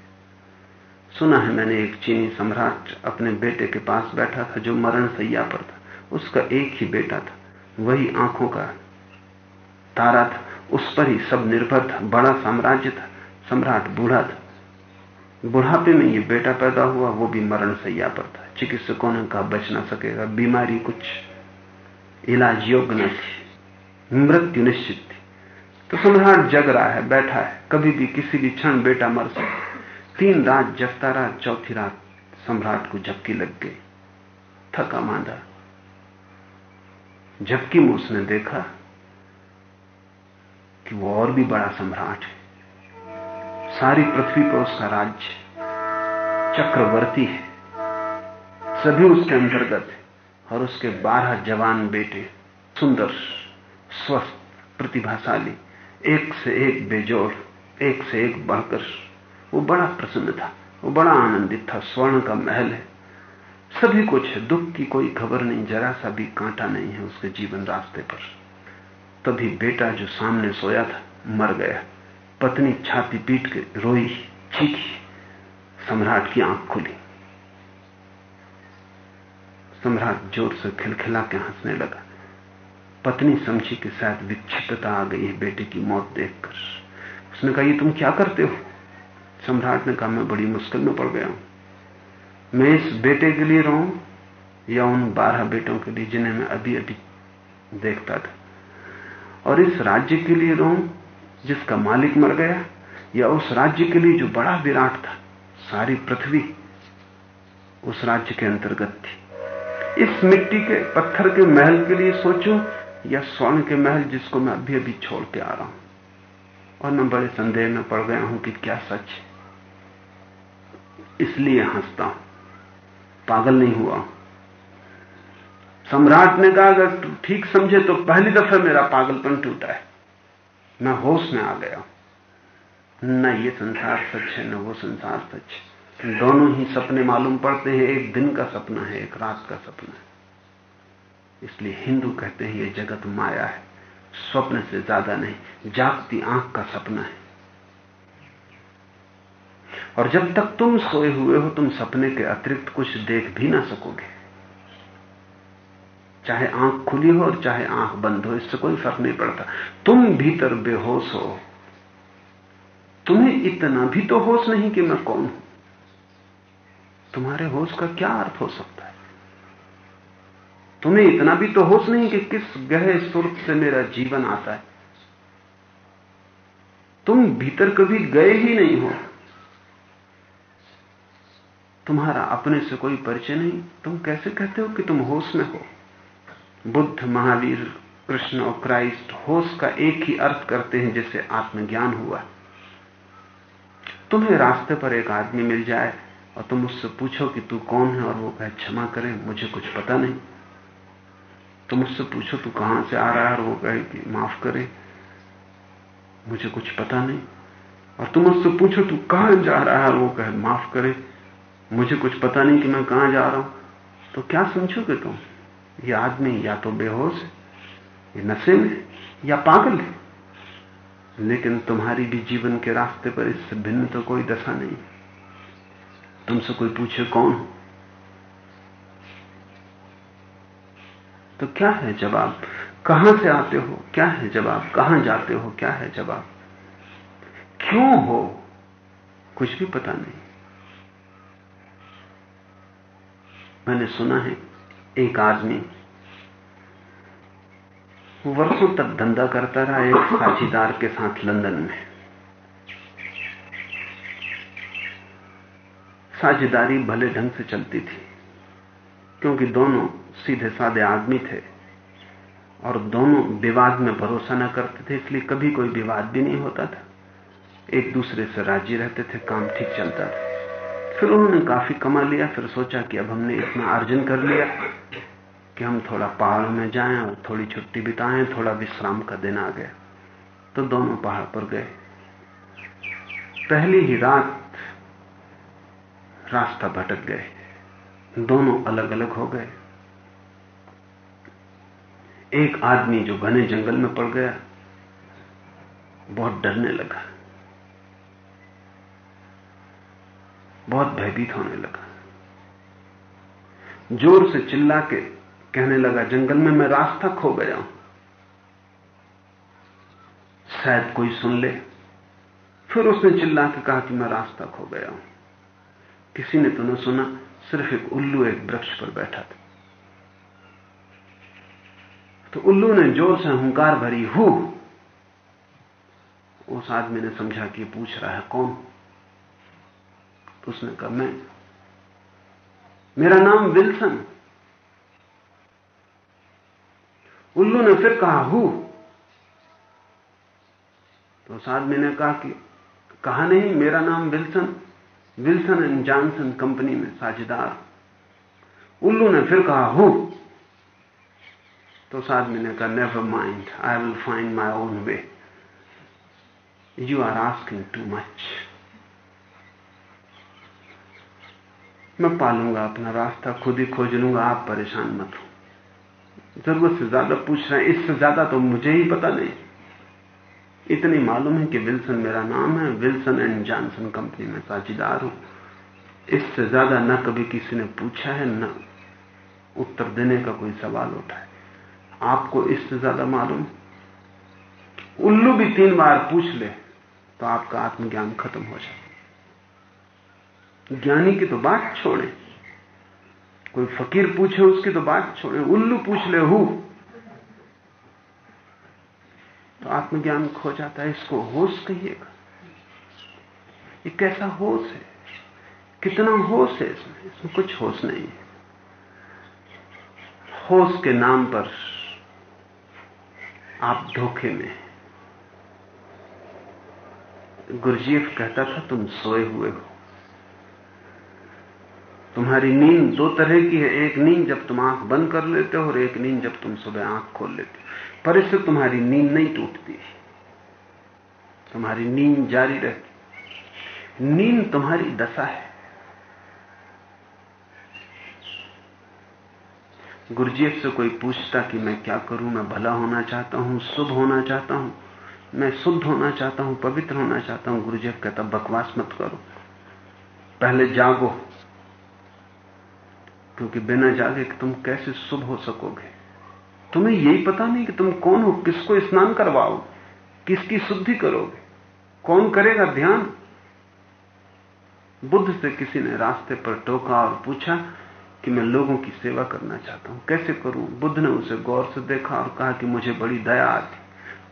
Speaker 3: सुना है मैंने एक चीनी सम्राट अपने बेटे के पास बैठा था, जो मरण सैया पर था। उसका एक ही बेटा था, वही आँखों का तारा था। उस पर ही सब निर्भर था, बड़ा साम्राज्य था, सम्राट बूढ़ा था। बुढ़ापे में ये बेटा पैदा हुआ, वो भी मरण सैया पर था। चिकित्सकों ने कहा, बच ना सकेगा, बीमारी कुछ इलाज योग्य न थी, मृत्यु निश्चित थी। तो सम्राट जग रहा है, बैठा है, कभी भी किसी भी क्षण बेटा मर सकता तीन रात जगता रहा चौथी रात सम्राट को झपकी लग गई थका मांदा। झपकी में उसने देखा कि वो और भी बड़ा सम्राट है। सारी पृथ्वी पर उसका राज्य चक्रवर्ती है। सभी उसके अंतर्गत है और उसके बारह जवान बेटे, सुंदर, स्वस्थ, प्रतिभाशाली, एक से एक बेजोड़, एक से एक बढ़कर वो बड़ा प्रसन्न था, वो बड़ा आनंदित था, स्वर्ण का महल है। सभी कुछ है दुख की कोई खबर नहीं, जरा सा भी कांटा नहीं है उसके जीवन रास्ते पर। तभी बेटा जो सामने सोया था, मर गया। पत्नी छाती पीट के रोई, चीखी। सम्राट की आँख खुली। सम्राट ज़ोर से खिलखिला के हंसने लगा। पत्नी समझी कि शायद विक्षिप्तता आ गई है बेटे की मौत देखकर। उसने कहा, ये तुम क्या करते हो? सम्राट ने कहा, मैं बड़ी मुश्किल में पड़ गया हूँ। मैं इस बेटे के लिए रहूँ या उन बारह बेटों के लिए जिन्हें मैं अभी अभी देखता था? और इस राज्य के लिए रहूँ जिसका मालिक मर गया या उस राज्य के लिए जो बड़ा विराट था, सारी पृथ्वी उस राज्य के अंतर्गत थी? इस मिट्टी के पत्थर के महल के लिए सोचूं या स्वर्ण के महल जिसको मैं अभी अभी छोड़ के आ रहा हूँ। और मैं बड़े संदेह में पड़ गया हूँ कि क्या सच इसलिए हंसता हूँ। पागल नहीं हुआ। सम्राट ने कहा, अगर तू ठीक समझे तो पहली दफे मेरा पागलपन टूटा है। मैं होश में आ गया, न ये संसार सच है, न वो संसार सच है। दोनों ही सपने मालूम पड़ते हैं, एक दिन का सपना है, एक रात का सपना है। इसलिए हिंदू कहते हैं, ये जगत माया है, स्वप्न से ज़्यादा नहीं, जागती आँख का सपना है। और जब तक तुम सोए हुए हो, तुम सपने के अतिरिक्त कुछ देख भी ना सकोगे। चाहे आँख खुली हो और चाहे आँख बंद हो, इससे कोई फ़र्क नहीं पड़ता। तुम भीतर बेहोश हो। तुम्हें इतना भी तो होश नहीं कि मैं कौन हूँ। तुम्हारे होश का क्या अर्थ हो सकता है? तुम्हें इतना भी तो होश नहीं कि किस गहरे सुर्ख से मेरा जीवन आता है। तुम भीतर कभी गए ही नहीं हो। तुम्हारा अपने से कोई परिचय नहीं। तुम कैसे कहते हो कि तुम होश में हो? बुद्ध, महावीर, कृष्ण और क्राइस्ट होश का एक ही अर्थ करते हैं जैसे आत्मज्ञान हुआ। तुम्हें रास्ते पर एक आदमी मिल जाए और तुम उससे पूछो कि तू कौन है और वो कहे, क्षमा करे, मुझे कुछ पता नहीं। तुम उससे पूछो, तू कहाँ से आ रहा है? और वो कहे कि, माफ़ करे, मुझे कुछ पता नहीं। और तुम उससे पूछो, तू कहाँ जा रहा है? और वो कहे, माफ़ करे। मुझे कुछ पता नहीं कि मैं कहाँ जा रहा हूँ। तो क्या समझोगे तुम? ये आदमी या तो बेहोश है, ये नशे में या पागल है। लेकिन तुम्हारी भी जीवन के रास्ते पर इससे भिन्न तो कोई दशा नहीं। तुमसे कोई पूछे कौन? हो तो क्या है जवाब? कहाँ से आते हो? क्या है जवाब? कहाँ जाते हो? क्या है जवाब? क्यों हो? कुछ भी पता नहीं। मैंने सुना है, एक आदमी वर्षों तक धंधा करता रहा, एक साझीदार के साथ लंदन में। साझेदारी भले ढंग से चलती थी, क्योंकि दोनों सीधे साधे आदमी थे और दोनों विवाद में भरोसा न करते थे, इसलिए कभी कोई विवाद भी नहीं होता था। एक दूसरे से राज़ी रहते थे, काम ठीक चलता था। फिर उन्होंने काफ़ी कमा लिया, फिर सोचा कि अब हमने इतना अर्जन कर लिया, कि हम थोड़ा पहाड़ों में जाएँ और थोड़ी छुट्टी बिताएँ, थोड़ा विश्राम का दिन आ गया। तो दोनों पहाड़ पर गए। पहली ही रात रास्ता भटक गए। दोनों अलग अलग हो गए। एक आदमी जो घने जंगल में पड़ गया, बहुत डरने लगा। बहुत भयभीत होने लगा। ज़ोर से चिल्ला के कहने लगा, जंगल में मैं रास्ता खो गया हूँ। शायद कोई सुन ले। फिर उसने चिल्ला के कहा कि मैं रास्ता खो गया हूँ। किसी ने तो न सुना, सिर्फ़ एक उल्लू एक वृक्ष पर बैठा था। तो उल्लू ने ज़ोर से हंकार भरी, हु। उस आदमी ने समझा कि पूछ रहा है, कौन? तो उसने कहा, मैं, मेरा नाम विल्सन। उल्लू ने फिर कहा, हु? तो उस आदमी ने कहा कि, कहा नहीं, मेरा नाम Wilson Wilson and Johnson company में साझेदार। उल्लू ने फिर कहा, हु? तो उस आदमी ने कहा never mind I will find my own way you are asking too much मैं पालूँगा अपना रास्ता, खुद ही खोज लूँगा, आप परेशान मत हो। ज़रूरत से ज़्यादा पूछ रहे हैं, इससे ज़्यादा तो मुझे ही पता नहीं। इतनी मालूम है कि विल्सन मेरा नाम है, विल्सन एंड जॉनसन कंपनी में साझीदार हूँ। इससे ज़्यादा न कभी किसी ने पूछा है, न उत्तर देने का कोई सवाल उठा है। आपको इससे ज़्यादा मालूम? उल्लू भी तीन बार पूछ ले तो आपका आत्मज्ञान खत्म हो जाए ज्ञानी की तो बात छोड़े। कोई फकीर पूछे उसकी तो बात छोड़े। उल्लू पूछ ले हु। तो आत्मज्ञान खो जाता है, इसको होश कहिएगा। ये कैसा होश है? कितना होश है इसमें? इसमें कुछ होश नहीं है। होश के नाम पर आप धोखे में गुरजीफ कहता था, तुम सोए हुए हो। तुम्हारी नींद दो तरह की है, एक नींद जब तुम आँख बंद कर लेते हो और एक नींद जब तुम सुबह आँख खोल लेते हो। पर इससे तुम्हारी नींद नहीं टूटती। तुम्हारी नींद जारी रहती। नींद तुम्हारी दशा है। गुरजीत से कोई पूछता कि मैं क्या करूँ? मैं भला होना चाहता हूँ, शुभ होना चाहता हूँ। मैं शुद्ध होना चाहता हूँ, पवित्र होना चाहता हूँ। गुरुजीत कहता, बकवास मत करो। पहले जागो। क्योंकि बिना जागे कि तुम कैसे शुभ हो सकोगे? तुम्हें यही पता नहीं कि तुम कौन हो, किसको स्नान करवाओ किसकी शुद्धि करोगे? कौन करेगा ध्यान? बुद्ध से किसी ने रास्ते पर टोका और पूछा कि मैं लोगों की सेवा करना चाहता हूँ, कैसे करूँ? बुद्ध ने उसे गौर से देखा और कहा कि मुझे बड़ी दया आती।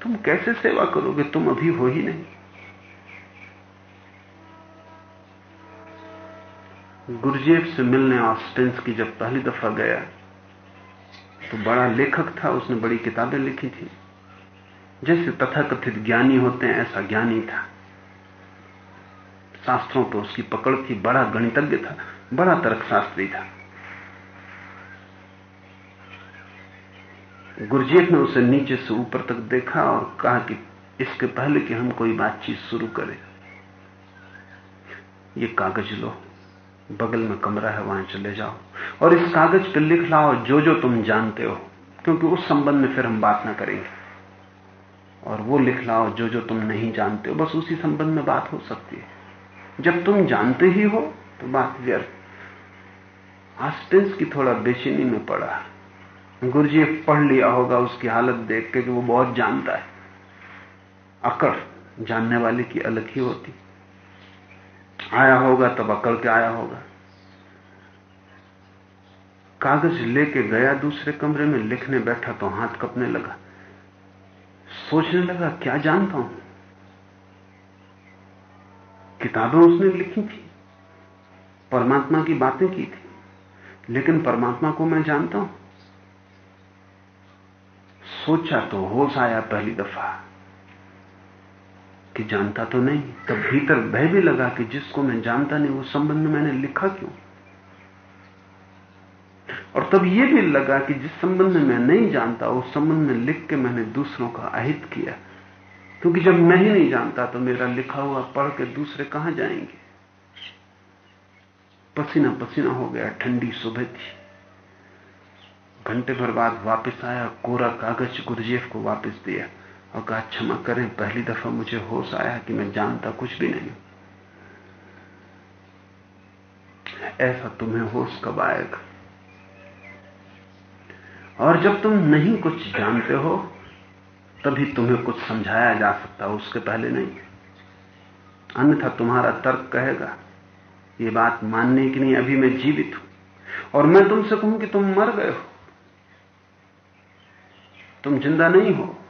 Speaker 3: तुम कैसे सेवा करोगे? तुम अभी हो ही नहीं। गुरजेब से मिलने ऑस्टेंस की जब पहली दफ़ा गया तो बड़ा लेखक था, उसने बड़ी किताबें लिखी थी। जैसे तथाकथित ज्ञानी होते हैं, ऐसा ज्ञानी था। शास्त्रों पर उसकी पकड़ थी, बड़ा गणितज्ञ था, बड़ा तर्कशास्त्री था। गुरजेब ने उसे नीचे से ऊपर तक देखा और कहा कि इसके पहले कि हम कोई बातचीत शुरू करें। ये कागज़ लो। बगल में कमरा है, वहाँ चले जाओ। और इस कागज़ पर लिख लाओ जो जो तुम जानते हो, क्योंकि उस संबंध में फिर हम बात ना करेंगे। और वो लिख लाओ जो जो तुम नहीं जानते हो, बस उसी संबंध में बात हो सकती है। जब तुम जानते ही हो तो बात व्यर्थ। आस्टेंस की थोड़ा बेचैनी में पड़ा। गुरुजी पढ़ लिया होगा, उसकी हालत देख के कि वो बहुत जानता है। अकड़, जानने वाले की अलग ही होती। आया होगा, तब अकल के आया होगा। कागज़ लेके गया दूसरे कमरे में, लिखने बैठा तो हाथ कपने लगा। सोचने लगा, क्या जानता हूँ? किताबें उसने लिखी थी, परमात्मा की बातें की थी, लेकिन परमात्मा को मैं जानता हूँ। सोचा तो होश आया पहली दफ़ा। कि जानता तो नहीं, तब भीतर भय भी लगा कि जिसको मैं जानता नहीं, वो संबंध में मैंने लिखा क्यों? और तब यह भी लगा कि जिस संबंध में मैं नहीं जानता, उस संबंध में लिख के मैंने दूसरों का अहित किया। क्योंकि जब मैं ही नहीं जानता तो मेरा लिखा हुआ पढ़ के दूसरे कहाँ जाएँगे? पसीना पसीना हो गया, ठंडी सुबह थी। घंटे भर बाद वापस आया, कोरा कागज़ गुरुजेफ को वापस दिया। और कहा क्षमा करें पहली दफ़ा मुझे होश आया कि मैं जानता कुछ भी नहीं। ऐसा तुम्हें होश कब आएगा? और जब तुम नहीं कुछ जानते हो, तभी तुम्हें कुछ समझाया जा सकता हो, उसके पहले नहीं। अन्यथा तुम्हारा तर्क कहेगा, ये बात मानने की नहीं, अभी मैं जीवित हूँ। और मैं तुमसे कहूँ कि तुम मर गए हो। तुम ज़िंदा नहीं हो।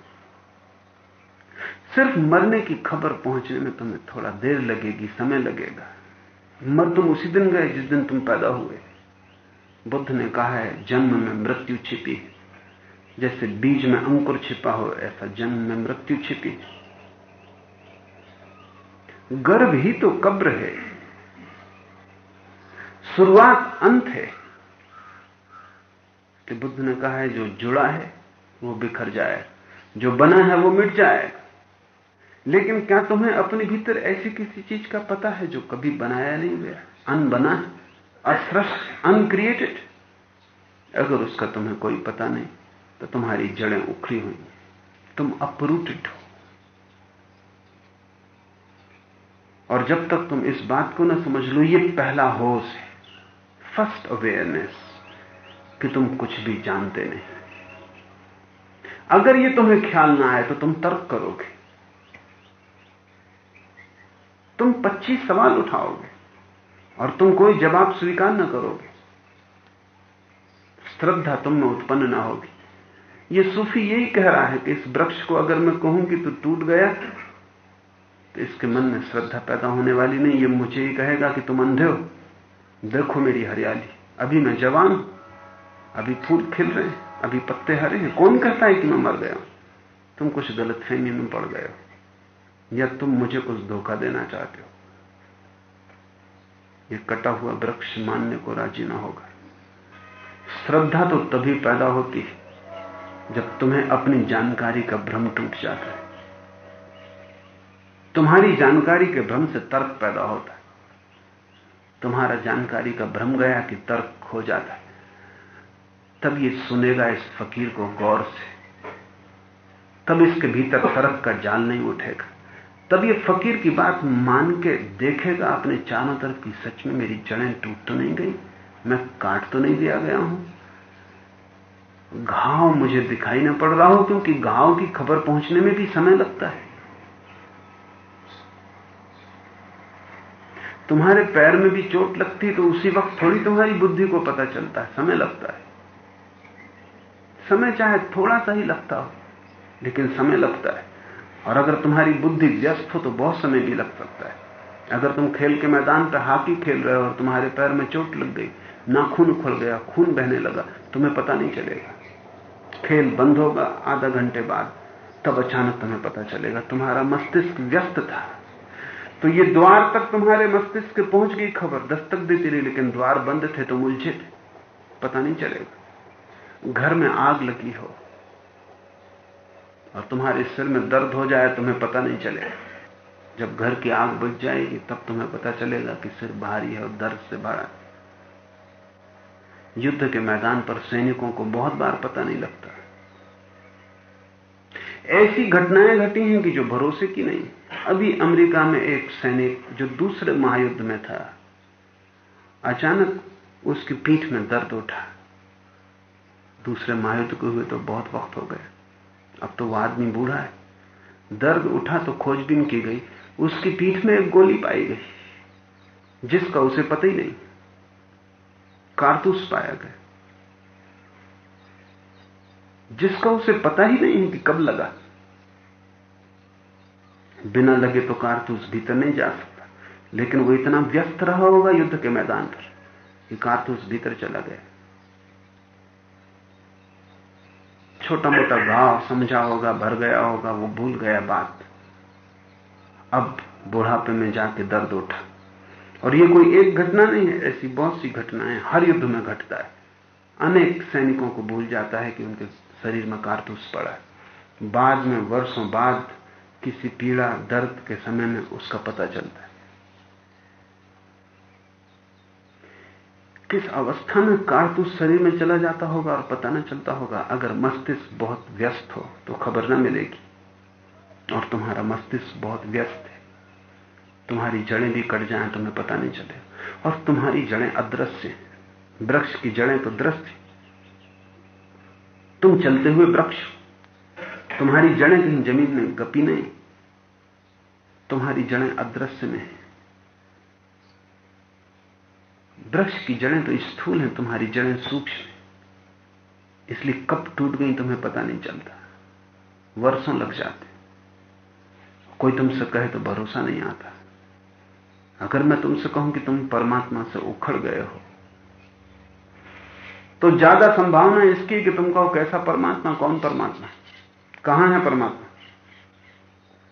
Speaker 3: सिर्फ़ मरने की खबर पहुँचने में तुम्हें थोड़ा देर लगेगी, समय लगेगा। मर तुम उसी दिन गए जिस दिन तुम पैदा हुए। बुद्ध ने कहा है, जन्म में मृत्यु छिपी है। जैसे बीज में अंकुर छिपा हो, ऐसा जन्म में मृत्यु छिपी है। गर्भ ही तो कब्र है। शुरुआत अंत है। कि बुद्ध ने कहा है, जो जुड़ा है, वो बिखर जाए। जो बना है, वो मिट जाएगा लेकिन क्या तुम्हें अपने भीतर ऐसी किसी चीज़ का पता है जो कभी बनाया नहीं गया? अनबना है असृष्ट अनक्रिएटेड अगर उसका तुम्हें कोई पता नहीं तो तुम्हारी जड़ें उखड़ी हुई तुम अपरूटेड हो। और जब तक तुम इस बात को ना समझ लो, ये पहला होश है। फ़र्स्ट अवेयरनेस कि तुम कुछ भी जानते नहीं। अगर ये तुम्हें ख्याल ना आए तो तुम तर्क करोगे। तुम 25 सवाल उठाओगे और तुम कोई जवाब स्वीकार न करोगे। श्रद्धा तुम में उत्पन्न ना होगी। ये सूफी यही कह रहा है कि इस वृक्ष को अगर मैं कहूँ कि तू तो टूट गया तो इसके मन में श्रद्धा पैदा होने वाली नहीं। ये मुझे ही कहेगा कि तुम अंधे हो। देखो मेरी हरियाली। अभी मैं जवान अभी फूल खिल रहे हैं। अभी पत्ते हरे हैं। कौन कहता है कि मैं मर गया तुम कुछ गलत फहमी में पड़ गए हो। या तुम मुझे कुछ धोखा देना चाहते हो? यह कटा हुआ वृक्ष मानने को राज़ी ना होगा। श्रद्धा तो तभी पैदा होती है जब तुम्हें अपनी जानकारी का भ्रम टूट जाता है। तुम्हारी जानकारी के भ्रम से तर्क पैदा होता है। तुम्हारा जानकारी का भ्रम गया कि तर्क खो जाता है। तब ये सुनेगा इस फकीर को गौर से। तब इसके भीतर तर्क का जाल नहीं उठेगा। तब ये फकीर की बात मान के देखेगा, अपने चारों तरफ़ की सच में मेरी जड़ें टूट तो नहीं गई, मैं काट तो नहीं दिया गया हूँ। घाव मुझे दिखाई ना पड़ रहा हो, क्योंकि घाव की खबर पहुँचने में भी समय लगता है। तुम्हारे पैर में भी चोट लगती तो उसी वक्त थोड़ी तुम्हारी बुद्धि को पता चलता है, समय लगता है। समय चाहे थोड़ा सा ही लगता हो, लेकिन समय लगता है। और अगर तुम्हारी बुद्धि व्यस्त हो तो बहुत समय भी लग सकता है। अगर तुम खेल के मैदान पर हॉकी खेल रहे हो और तुम्हारे पैर में चोट लग गई, नाखून खुल गया, खून बहने लगा, तुम्हें पता नहीं चलेगा। खेल बंद होगा आधा घंटे बाद, तब अचानक तुम्हें पता चलेगा, तुम्हारा मस्तिष्क व्यस्त था। तो ये द्वार तक तुम्हारे मस्तिष्क पहुँच गई खबर, दस्तक देती रही लेकिन द्वार बंद थे तो उलझे पता नहीं चलेगा। घर में आग लगी हो और तुम्हारे सिर में दर्द हो जाए, तुम्हें पता नहीं चलेगा। जब घर की आग बुझ जाएगी, तब तुम्हें पता चलेगा कि सिर भारी है और दर्द से भरा है। युद्ध के मैदान पर सैनिकों को बहुत बार पता नहीं लगता। ऐसी घटनाएँ घटी हैं कि जो भरोसे की नहीं। अभी अमेरिका में एक सैनिक जो दूसरे महायुद्ध में था, अचानक उसकी पीठ में दर्द उठा। दूसरे महायुद्ध को हुए तो बहुत वक्त हो गए। अब तो वो आदमी बूढ़ा है। दर्द उठा तो खोजबीन की गई। उसकी पीठ में एक गोली पाई गई, जिसका उसे पता ही नहीं। कारतूस पाया गया। जिसका उसे पता ही नहीं कि कब लगा। बिना लगे तो कारतूस भीतर नहीं जा सकता। लेकिन वो इतना व्यस्त रहा होगा युद्ध के मैदान पर कि कारतूस भीतर चला गया। छोटा मोटा घाव समझा होगा, भर गया होगा, वो भूल गया बात। अब बुढ़ापे में जाके दर्द उठा। और ये कोई एक घटना नहीं है, ऐसी बहुत सी घटनाएँ हर युद्ध में घटता है। अनेक सैनिकों को भूल जाता है कि उनके शरीर में कारतूस पड़ा है। बाद में, वर्षों बाद, किसी पीड़ा, दर्द के समय में उसका पता चलता है। किस अवस्था में कारतूस शरीर में चला जाता होगा और पता न चलता होगा? अगर मस्तिष्क बहुत व्यस्त हो तो खबर न मिलेगी। और तुम्हारा मस्तिष्क बहुत व्यस्त है। तुम्हारी जड़ें भी कट जाएँ, तुम्हें पता नहीं चले। और तुम्हारी जड़ें अदृश्य वृक्ष की जड़ें तो दृश्य तुम चलते हुए वृक्ष तुम्हारी जड़ें कहीं ज़मीन में गपी नहीं। तुम्हारी जड़ें अदृश्य में है। वृक्ष की जड़ें तो स्थूल हैं, तुम्हारी जड़ें सूक्ष्म हैं। इसलिए कब टूट गई तुम्हें पता नहीं चलता। वर्षों लग जाते कोई तुमसे कहे तो भरोसा नहीं आता। अगर मैं तुमसे कहूँ कि तुम परमात्मा से उखड़ गए हो तो ज़्यादा संभावना इसकी कि तुम कहो कैसा परमात्मा, कौन परमात्मा कहाँ है परमात्मा?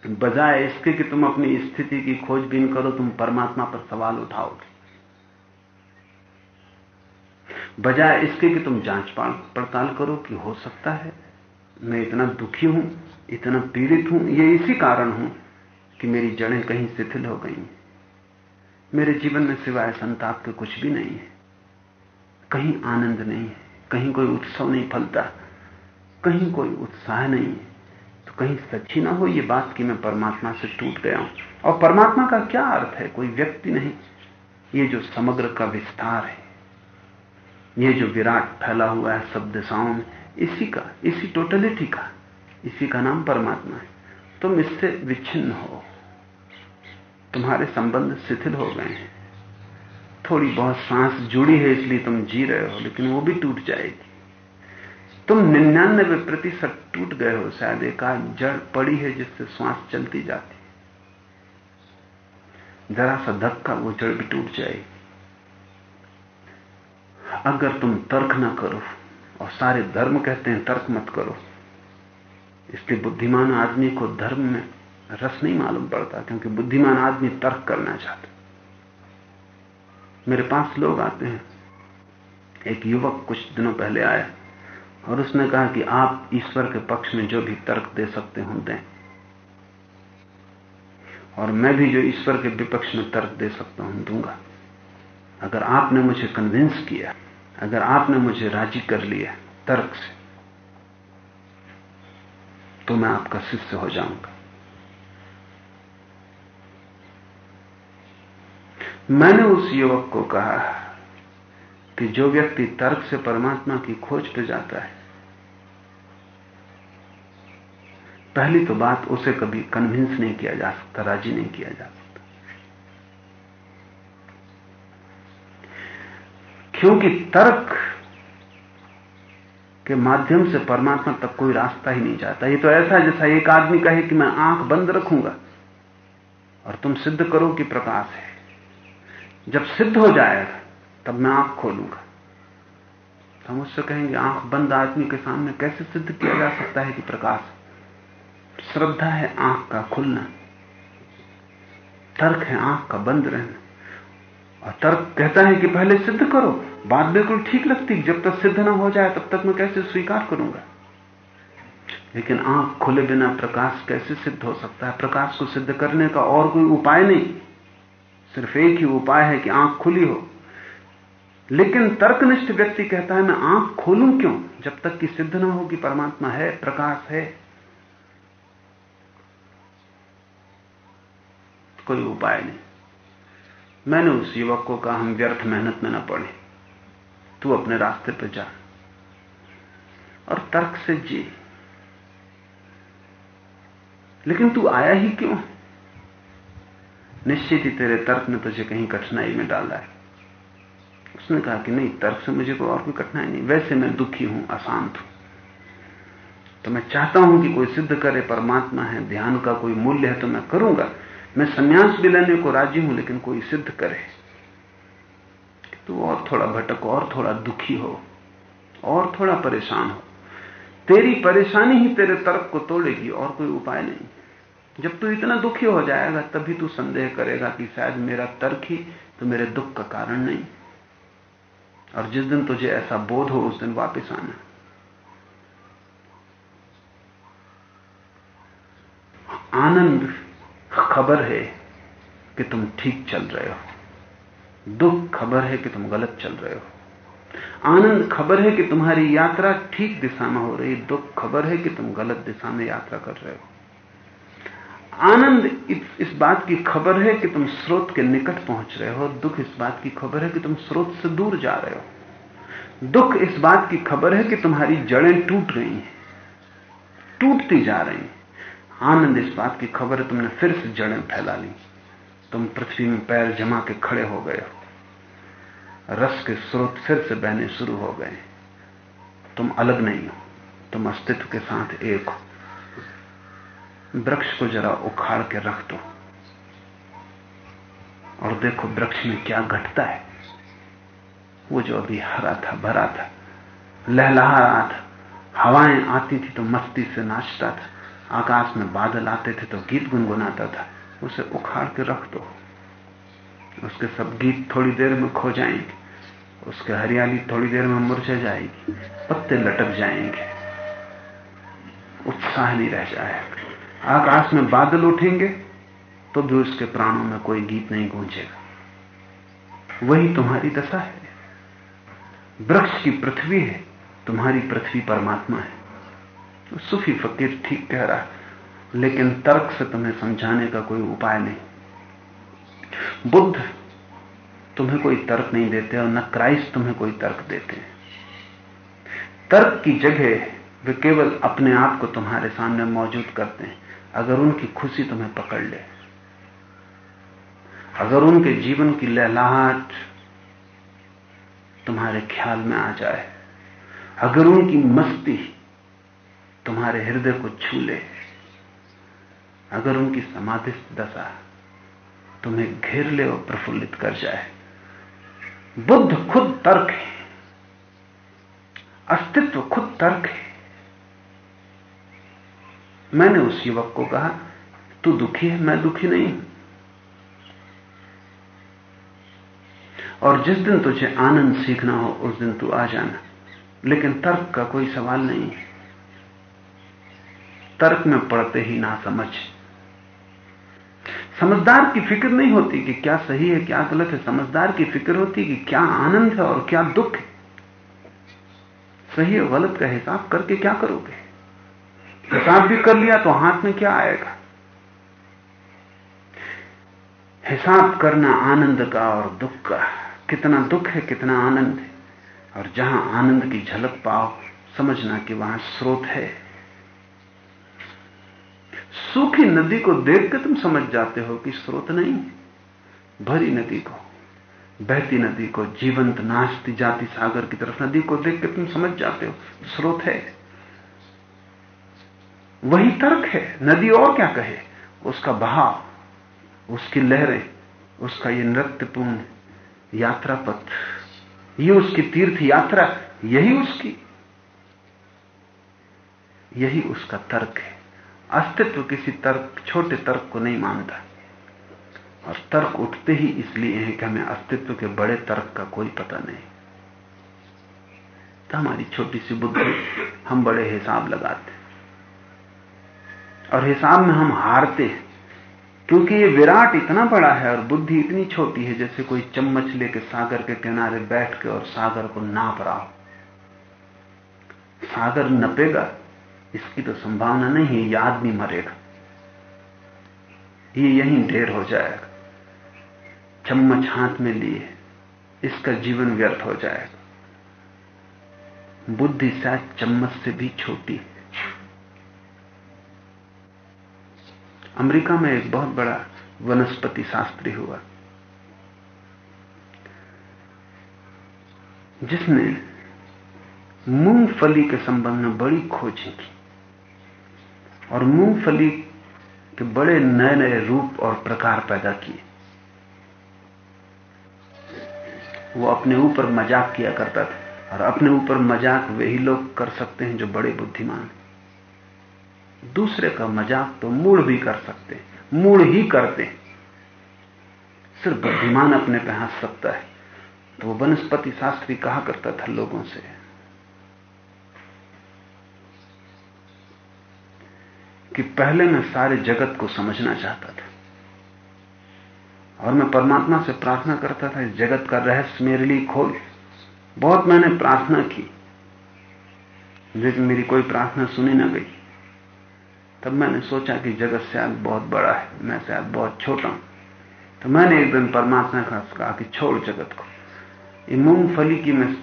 Speaker 3: बजाय इसके कि तुम अपनी स्थिति की खोजबीन करो, तुम परमात्मा पर सवाल उठाओगे। बजाय इसके कि तुम जाँच पड़ताल करो कि हो सकता है। मैं इतना दुखी हूँ, इतना पीड़ित हूँ, ये इसी कारण हूँ कि मेरी जड़ें कहीं शिथिल हो गई। मेरे जीवन में सिवाय संताप के कुछ भी नहीं है। कहीं आनंद नहीं है, कहीं कोई उत्सव नहीं फलता, कहीं कोई उत्साह नहीं है। तो कहीं सच्ची ना हो ये बात कि मैं परमात्मा से टूट गया हूँ। और परमात्मा का क्या अर्थ है? कोई व्यक्ति नहीं। ये जो समग्र का विस्तार है ये जो विराट फैला हुआ है सब दिशाओं में इसी का, इसी टोटलिटी का, इसी का नाम परमात्मा है। तुम इससे विच्छिन्न हो। तुम्हारे संबंध शिथिल हो गए हैं। थोड़ी बहुत सांस जुड़ी है इसलिए तुम जी रहे हो, लेकिन वो भी टूट जाएगी। तुम निन्यानबे प्रतिशत टूट गए हो, शायद एक जड़ पड़ी है जिससे श्वास चलती जाती जरा सा धक्का, वो जड़ भी टूट जाएगी। अगर तुम तर्क ना करो, और सारे धर्म कहते हैं तर्क मत करो, इसलिए बुद्धिमान आदमी को धर्म में रस नहीं मालूम पड़ता, क्योंकि बुद्धिमान आदमी तर्क करना चाहता मेरे पास लोग आते हैं। एक युवक कुछ दिनों पहले आया, और उसने कहा कि आप ईश्वर के पक्ष में जो भी तर्क दे सकते हो, दें। और मैं भी जो ईश्वर के विपक्ष में तर्क दे सकता हूँ, दूँगा। अगर आपने मुझे कन्विंस किया अगर आपने मुझे राज़ी कर लिया तर्क से तो मैं आपका शिष्य हो जाऊँगा। मैंने उस युवक को कहा कि जो व्यक्ति तर्क से परमात्मा की खोज पे जाता है, पहली तो बात उसे कभी कन्विंस नहीं किया जा सकता, राज़ी नहीं किया जा सकता। क्योंकि तर्क के माध्यम से परमात्मा तक कोई रास्ता ही नहीं जाता। ये तो ऐसा है जैसा एक आदमी कहे कि मैं आँख बंद रखूँगा और तुम सिद्ध करो कि प्रकाश है। जब सिद्ध हो जाएगा, तब मैं आँख खोलूँगा। हम उससे कहेंगे, आँख बंद आदमी के सामने कैसे सिद्ध किया जा सकता है कि प्रकाश? श्रद्धा है आँख का खुलना। तर्क है आँख का बंद रहना। और तर्क कहता है कि पहले सिद्ध करो। बात बिल्कुल ठीक लगती जब तक सिद्ध ना हो जाए, तब तक मैं कैसे स्वीकार करूँगा? लेकिन आँख खुले बिना प्रकाश कैसे सिद्ध हो सकता है? प्रकाश को सिद्ध करने का और कोई उपाय नहीं। सिर्फ़ एक ही उपाय है कि आँख खुली हो। लेकिन तर्कनिष्ठ व्यक्ति कहता है, मैं आँख खोलूं क्यों? जब तक कि सिद्ध ना हो कि परमात्मा है, प्रकाश है। कोई उपाय नहीं। मैंने उस युवक को कहा, हम व्यर्थ मेहनत में न पड़े। तू अपने रास्ते पर जा। और तर्क से जी। लेकिन तू आया ही क्यों? निश्चित ही तेरे तर्क ने तुझे कहीं कठिनाई में डाला है। उसने कहा कि नहीं, तर्क से मुझे कोई और कोई कठिनाई नहीं। वैसे मैं दुखी हूँ, अशांत हूँ। तो मैं चाहता हूँ कि कोई सिद्ध करे, परमात्मा है, ध्यान का कोई मूल्य है तो मैं करूँगा। मैं संन्यास भी लेने को राज़ी हूँ, लेकिन कोई सिद्ध करे। तू और थोड़ा भटक, और थोड़ा दुखी हो, और थोड़ा परेशान हो। तेरी परेशानी ही तेरे तर्क को तोड़ेगी, और कोई उपाय नहीं। जब तू इतना दुखी हो जाएगा, तभी तू संदेह करेगा कि शायद मेरा तर्क ही तो मेरे दुख का कारण नहीं। और जिस दिन तुझे ऐसा बोध हो, उस दिन वापस आना। आनंद खबर है कि तुम ठीक चल रहे हो। दुख खबर है कि तुम गलत चल रहे हो। आनंद खबर है कि तुम्हारी यात्रा ठीक दिशा में हो रही दुख खबर है कि तुम गलत दिशा में यात्रा कर रहे हो। आनंद इस, बात की खबर है कि तुम स्रोत के निकट पहुँच रहे हो दुख इस बात की खबर है कि तुम स्रोत से दूर जा रहे हो। दुख इस बात की खबर है कि तुम्हारी जड़ें टूट गई हैं टूटती जा रही हैं। आनंद इस बात की खबर है तुमने फिर से जड़ें फैला ली तुम पृथ्वी में पैर जमा के खड़े हो गए हो। रस के स्रोत फिर से बहने शुरू हो गए। तुम अलग नहीं हो, तुम अस्तित्व के साथ एक हो। वृक्ष को जरा उखाड़ के रख दो। और देखो वृक्ष में क्या घटता है। वो जो अभी हरा था, भरा था, लहलहा रहा था, हवाएँ आती थी तो मस्ती से नाचता था, आकाश में बादल आते थे तो गीत गुनगुनाता था, उसे उखाड़ के रख दो। उसके सब गीत थोड़ी देर में खो जाएँगे, उसके हरियाली थोड़ी देर में मुरझा जाएगी, पत्ते लटक जाएँगे, उत्साह नहीं रह जाएगा। आकाश में बादल उठेंगे तो भी उसके प्राणों में कोई गीत नहीं गूंजेगा। वही तुम्हारी दशा है। वृक्ष की पृथ्वी है, तुम्हारी पृथ्वी परमात्मा है। सूफी फकीर ठीक कह रहा है, लेकिन तर्क से तुम्हें समझाने का कोई उपाय नहीं। बुद्ध तुम्हें कोई तर्क नहीं देते और न क्राइस्ट तुम्हें कोई तर्क देते। हैं तर्क की जगह वे केवल अपने आप को तुम्हारे सामने मौजूद करते हैं। अगर उनकी खुशी तुम्हें पकड़ ले, अगर उनके जीवन की लहलाहट तुम्हारे ख्याल में आ जाए, अगर उनकी मस्ती तुम्हारे हृदय को छू ले, अगर उनकी समाधि दशा तुम्हें घेर ले और प्रफुल्लित कर जाए। बुद्ध खुद तर्क है। अस्तित्व खुद तर्क है। मैंने उस युवक को कहा, तू दुखी है, मैं दुखी नहीं हूँ। और जिस दिन तुझे आनंद सीखना हो, उस दिन तू आ जाना। लेकिन तर्क का कोई सवाल नहीं है। तर्क में पड़ते ही ना समझ। समझदार की फ़िक्र नहीं होती कि क्या सही है, क्या गलत है। समझदार की फ़िक्र होती कि क्या आनंद है और क्या दुख है। सही और गलत का हिसाब करके क्या करोगे? हिसाब भी कर लिया तो हाथ में क्या आएगा? हिसाब करना आनंद का और दुख का। कितना दुख है, कितना आनंद है। और जहाँ आनंद की झलक पाओ, समझना कि वहाँ स्रोत है। सूखी नदी को देख के तुम समझ जाते हो कि स्रोत नहीं भरी नदी को, बहती नदी को, जीवंत नाचती जाती सागर की तरफ़ नदी को देख के तुम समझ जाते हो, स्रोत है। वही तर्क है, नदी और क्या कहे? उसका बहाव, उसकी लहरें, उसका ये नृत्यपूर्ण यात्रा पथ ये उसकी तीर्थ यात्रा यही उसकी, यही उसका तर्क है। अस्तित्व किसी तर्क, छोटे तर्क को नहीं मानता। और तर्क उठते ही इसलिए हैं कि हमें अस्तित्व के बड़े तर्क का कोई पता नहीं। तो हमारी छोटी सी बुद्धि हम बड़े हिसाब लगाते और हिसाब में हम हारते हैं, क्योंकि ये विराट इतना बड़ा है और बुद्धि इतनी छोटी है, जैसे कोई चम्मच लेके सागर के किनारे बैठ के और सागर को नाप रहा हो। सागर नपेगा इसकी तो संभावना नहीं है, ये आदमी मरेगा। ये यहीं ढेर हो जाएगा। चम्मच हाथ में लिए, इसका जीवन व्यर्थ हो जाएगा। बुद्धि शायद चम्मच से भी छोटी है। अमेरिका में एक बहुत बड़ा वनस्पति शास्त्री हुआ। जिसने मूंगफली के संबंध में बड़ी खोजें की। और मूंगफली के बड़े नए नए रूप और प्रकार पैदा किए। वो अपने ऊपर मज़ाक किया करता था और अपने ऊपर मज़ाक वही लोग कर सकते हैं जो बड़े बुद्धिमान दूसरे का मज़ाक तो मूड भी कर सकते हैं मूड ही करते हैं। सिर्फ़ बुद्धिमान अपने पे हंस सकता है। तो वो वनस्पति शास्त्री कहा करता था लोगों से कि पहले मैं सारे जगत को समझना चाहता था। और मैं परमात्मा से प्रार्थना करता था, इस जगत का रहस्य मेरे लिए खोल। बहुत मैंने प्रार्थना की, लेकिन मेरी कोई प्रार्थना सुनी ना गई। तब मैंने सोचा कि जगत शायद बहुत बड़ा है, मैं शायद बहुत छोटा हूँ। तो मैंने एक दिन परमात्मा का कहा कि छोड़ जगत को। ये मूंगफली की मैं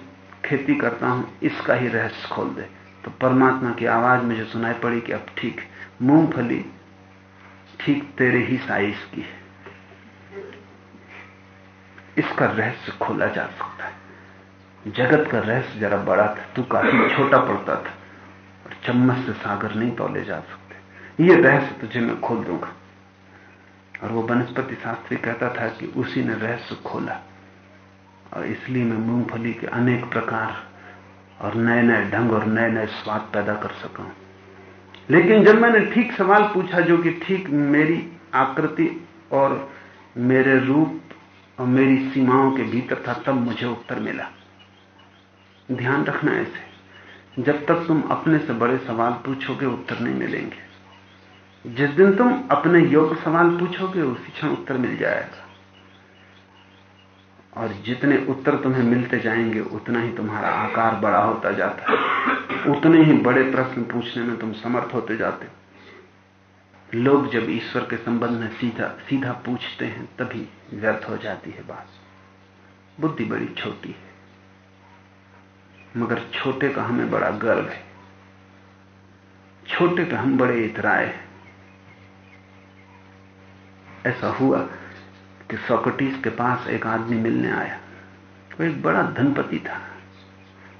Speaker 3: खेती करता हूँ, इसका ही रहस्य खोल दे। तो परमात्मा की आवाज़ मुझे सुनाई पड़ी कि अब ठीक मूंगफली ठीक तेरे ही साइज़ की है। इसका रहस्य खोला जा सकता है। जगत का रहस्य जरा बड़ा था, तू काफ़ी छोटा पड़ता था और चम्मच से सागर नहीं तोले जा सकते। ये रहस्य तुझे मैं खोल दूँगा। और वो वनस्पति शास्त्री कहता था कि उसी ने रहस्य खोला। और इसलिए मैं मूंगफली के अनेक प्रकार और नए नए ढंग और नए नए स्वाद पैदा कर सका लेकिन जब मैंने ठीक सवाल पूछा जो कि ठीक मेरी आकृति और मेरे रूप और मेरी सीमाओं के भीतर था, तब मुझे उत्तर मिला। ध्यान रखना ऐसे। जब तक तुम अपने से बड़े सवाल पूछोगे, उत्तर नहीं मिलेंगे। जिस दिन तुम अपने योग्य सवाल पूछोगे, उसी क्षण उत्तर मिल जाएगा। और जितने उत्तर तुम्हें मिलते जाएँगे, उतना ही तुम्हारा आकार बड़ा होता जाता है। उतने ही बड़े प्रश्न पूछने में तुम समर्थ होते जाते लोग जब ईश्वर के संबंध में सीधा सीधा पूछते हैं, तभी व्यर्थ हो जाती है बात। बुद्धि बड़ी छोटी है। मगर छोटे का हमें बड़ा गर्व है। छोटे पे हम बड़े इतराए हैं। ऐसा हुआ कि सोक्रेटिस के पास एक आदमी मिलने आया। वो एक बड़ा धनपति था।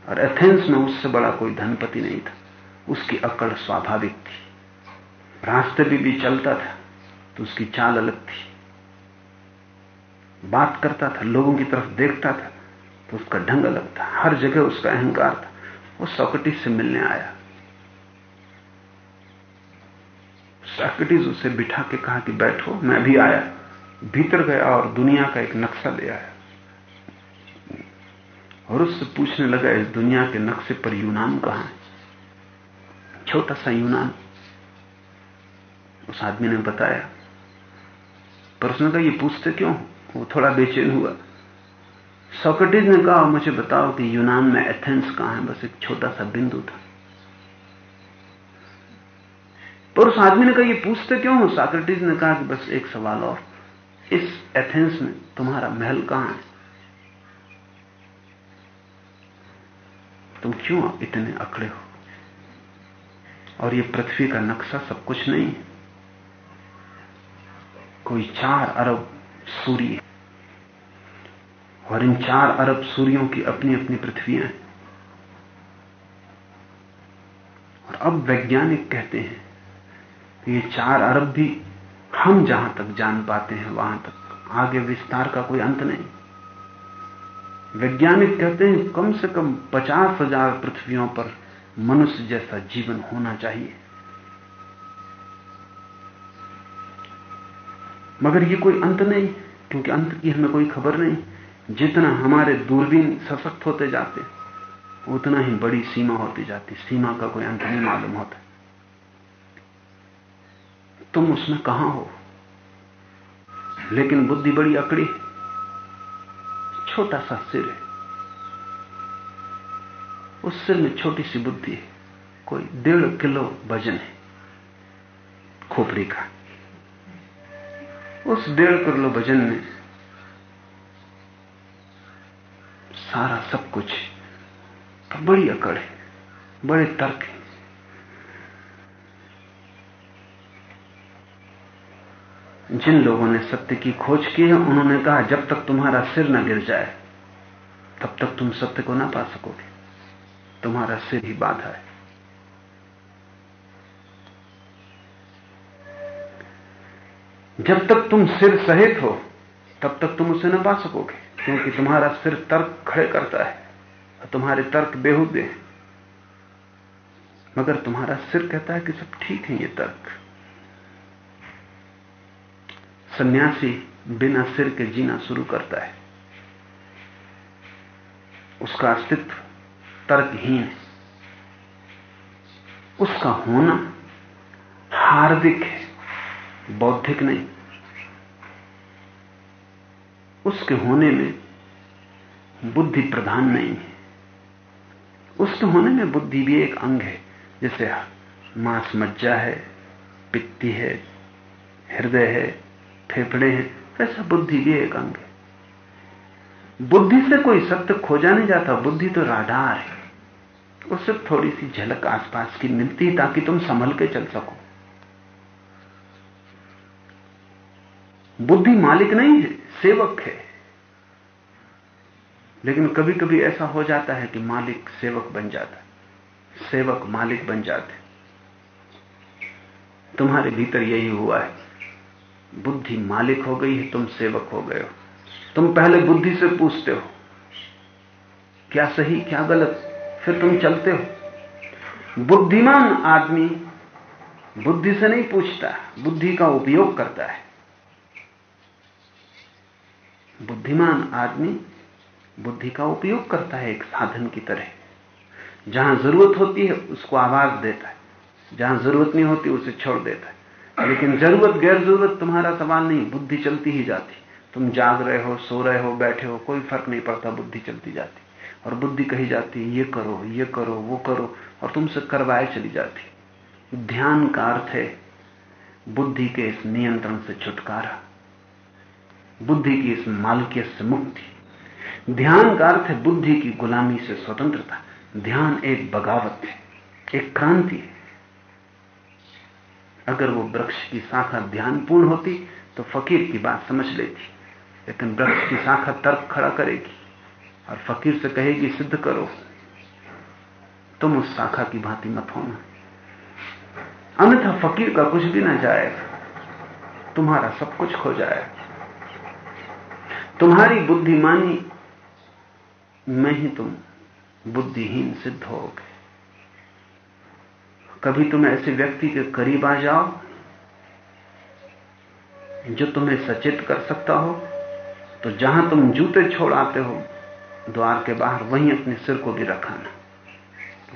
Speaker 3: और एथेंस में उससे बड़ा कोई धनपति नहीं था। उसकी अकड़ स्वाभाविक थी। रास्ते भी भी चलता था तो उसकी चाल अलग थी। बात करता था, लोगों की तरफ़ देखता था तो उसका ढंग अलग था। हर जगह उसका अहंकार था। वो सोक्रेटिस से मिलने आया। सोक्रेटिस उसे बिठा के कहा कि बैठो, मैं भी आया। भीतर गया और दुनिया का एक नक्शा ले आया। और उससे पूछने लगा, इस दुनिया के नक्शे पर यूनान कहाँ है? छोटा सा यूनान। उस आदमी ने बताया। पर उसने कहा, ये पूछते क्यों वो थोड़ा बेचैन हुआ। सोक्रेटिस ने कहा, मुझे बताओ कि यूनान में एथेंस कहाँ है? बस एक छोटा सा बिंदु था। पर उस आदमी ने कहा, ये पूछते क्यों हो? सोक्रेटिस ने कहा कि बस एक सवाल और। इस एथेंस में तुम्हारा महल कहाँ है? तुम क्यों इतने अकड़े हो? और ये पृथ्वी का नक्शा सब कुछ नहीं है। कोई चार अरब सूर्य और इन चार अरब सूर्यों की अपनी अपनी पृथ्वियाँ हैं। और अब वैज्ञानिक कहते हैं कि ये चार अरब भी हम जहाँ तक जान पाते हैं, वहाँ तक आगे विस्तार का कोई अंत नहीं। वैज्ञानिक कहते हैं कम से कम पचास हज़ार पृथ्वियों पर मनुष्य जैसा जीवन होना चाहिए। मगर ये कोई अंत नहीं, क्योंकि अंत की हमें कोई खबर नहीं। जितना हमारे दूरबीन सशक्त होते जाते, उतना ही बड़ी सीमा होती जाती। सीमा का कोई अंत नहीं मालूम होता। तुम उसमें कहाँ हो? लेकिन बुद्धि बड़ी अकड़ी। छोटा सा सिर है। उस सिर में छोटी सी बुद्धि है। कोई डेढ़ किलो वज़न है खोपड़ी का। उस डेढ़ किलो वज़न में सारा सब कुछ बड़ी अकड़ है, बड़े तर्क है। जिन लोगों ने सत्य की खोज की है, उन्होंने कहा, जब तक तुम्हारा सिर न गिर जाए, तब तक तुम सत्य को ना पा सकोगे। तुम्हारा सिर ही बाधा है। जब तक तुम सिर सहित हो, तब तक तुम उसे न पा सकोगे, क्योंकि तुम्हारा सिर तर्क खड़े करता है, और तुम्हारे तर्क बेहुदे हैं। मगर तुम्हारा सिर कहता है कि सब ठीक है, ये तर्क। सन्यासी बिना सिर के जीना शुरू करता है। उसका अस्तित्व तर्कहीन है। उसका होना हार्दिक है, बौद्धिक नहीं। उसके होने में बुद्धि प्रधान नहीं है। उसके होने में बुद्धि भी एक अंग है, जैसे मांस मज्जा है, पित्ती है, हृदय है फेफड़े हैं, वैसा बुद्धि भी एक अंग है। बुद्धि से कोई सत्य खोजा नहीं जाता, बुद्धि तो राडार है। उससे थोड़ी सी झलक आसपास की मिलती ताकि तुम संभल के चल सको। बुद्धि मालिक नहीं है, सेवक है। लेकिन कभी कभी ऐसा हो जाता है कि मालिक सेवक बन जाता है। सेवक मालिक बन जाते तुम्हारे भीतर यही हुआ है। बुद्धि मालिक हो गई है, तुम सेवक हो गए हो। तुम पहले बुद्धि से पूछते हो, क्या सही, क्या गलत? फिर तुम चलते हो। बुद्धिमान आदमी बुद्धि से नहीं पूछता, बुद्धि का उपयोग करता है। बुद्धिमान आदमी बुद्धि का उपयोग करता है एक साधन की तरह। जहाँ ज़रूरत होती है, उसको आवाज़ देता है। जहाँ ज़रूरत नहीं होती, उसे छोड़ देता है। लेकिन ज़रूरत गैर ज़रूरत तुम्हारा सवाल नहीं, बुद्धि चलती ही जाती। तुम जाग रहे हो, सो रहे हो, बैठे हो, कोई फ़र्क नहीं पड़ता, बुद्धि चलती जाती। और बुद्धि कही जाती, ये करो ये करो, वो करो, और तुमसे करवाए चली जाती। ध्यान का अर्थ है बुद्धि के इस नियंत्रण से छुटकारा। बुद्धि की इस मालकियत से मुक्ति। ध्यान का अर्थ है बुद्धि की गुलामी से स्वतंत्रता। ध्यान एक बगावत है, एक क्रांति है। अगर वो वृक्ष की शाखा ध्यानपूर्ण होती तो फकीर की बात समझ लेती। लेकिन वृक्ष की शाखा तर्क खड़ा करेगी और फकीर से कहेगी, सिद्ध करो। तुम उस शाखा की भांति मत होना अन्यथा फकीर का कुछ भी ना जाएगा। तुम्हारा सब कुछ खो जाएगा। तुम्हारी बुद्धिमानी में ही तुम बुद्धिहीन सिद्ध होगे। कभी तुम ऐसे व्यक्ति के करीब आ जाओ जो तुम्हें सचेत कर सकता हो। तो जहाँ तुम जूते छोड़ आते हो, द्वार के बाहर वहीं अपने सिर को भी रखाना,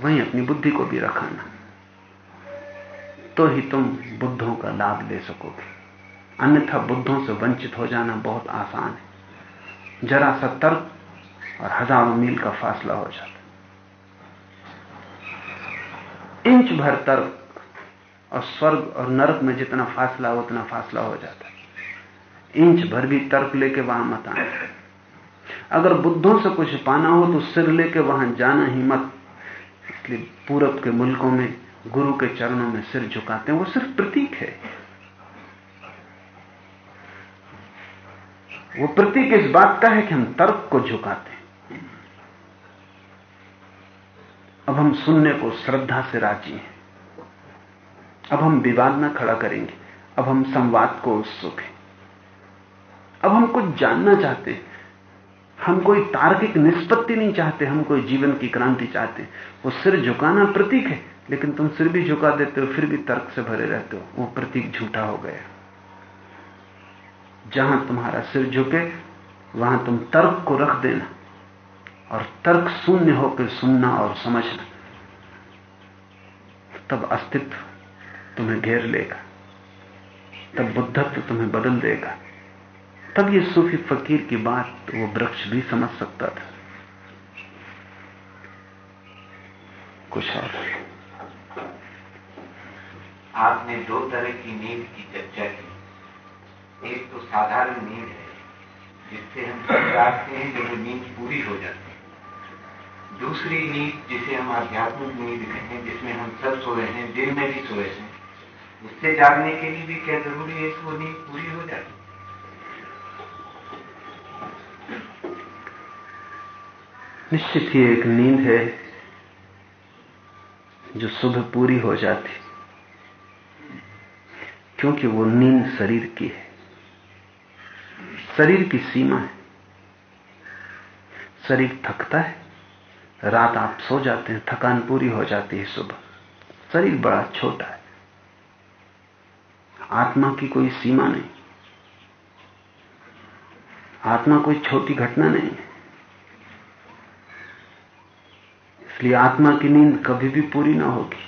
Speaker 3: वहीं अपनी बुद्धि को भी रखाना। तो ही तुम बुद्धों का लाभ ले सकोगे। अन्यथा बुद्धों से वंचित हो जाना बहुत आसान है। जरा सा तर्क और हज़ारों मील का फासला हो जाता इंच भर तर्क और स्वर्ग और नरक में जितना फासला, उतना फासला हो जाता है। इंच भर भी तर्क लेके वहाँ मत आना। अगर बुद्धों से कुछ पाना हो तो सिर लेके वहाँ जाना ही मत। इसलिए पूरब के मुल्कों में, गुरु के चरणों में सिर झुकाते हैं। वो सिर्फ़ प्रतीक है। वो प्रतीक इस बात का है कि हम तर्क को झुकाते हैं। अब हम सुनने को श्रद्धा से राज़ी हैं। अब हम विवाद ना खड़ा करेंगे। अब हम संवाद को उत्सुक हैं। अब हम कुछ जानना चाहते हैं। हम कोई तार्किक निष्पत्ति नहीं चाहते। हम कोई जीवन की क्रांति चाहते वो सिर झुकाना प्रतीक है, लेकिन तुम सिर भी झुका देते हो, फिर भी तर्क से भरे रहते हो। वो प्रतीक झूठा हो गया। जहाँ तुम्हारा सिर झुके, वहाँ तुम तर्क को रख देना। और तर्क शून्य होकर सुनना और समझना, तब अस्तित्व तुम्हें घेर लेगा, तब बुद्धत्व तुम्हें बदल देगा। तब ये सूफी फकीर की बात वो वृक्ष भी समझ सकता था। कुछ और
Speaker 2: आपने दो तरह की नींद की चर्चा की। एक तो साधारण नींद है, जिससे हम जागते हैं जब नींद पूरी हो जाती दूसरी नींद जिसे हम आध्यात्मिक नींद कहें, जिसमें हम सब सोए हैं, दिन में भी सोए हैं, उससे जागने के लिए भी क्या ज़रूरी है कि वो नींद पूरी हो जाए?
Speaker 3: निश्चित ही एक नींद है जो सुबह पूरी हो जाती, क्योंकि वो नींद शरीर की है। शरीर की सीमा है। शरीर थकता है। रात आप सो जाते हैं, थकान पूरी हो जाती है सुबह। शरीर बड़ा छोटा है। आत्मा की कोई सीमा नहीं। आत्मा कोई छोटी घटना नहीं है। इसलिए आत्मा की नींद कभी भी पूरी ना होगी।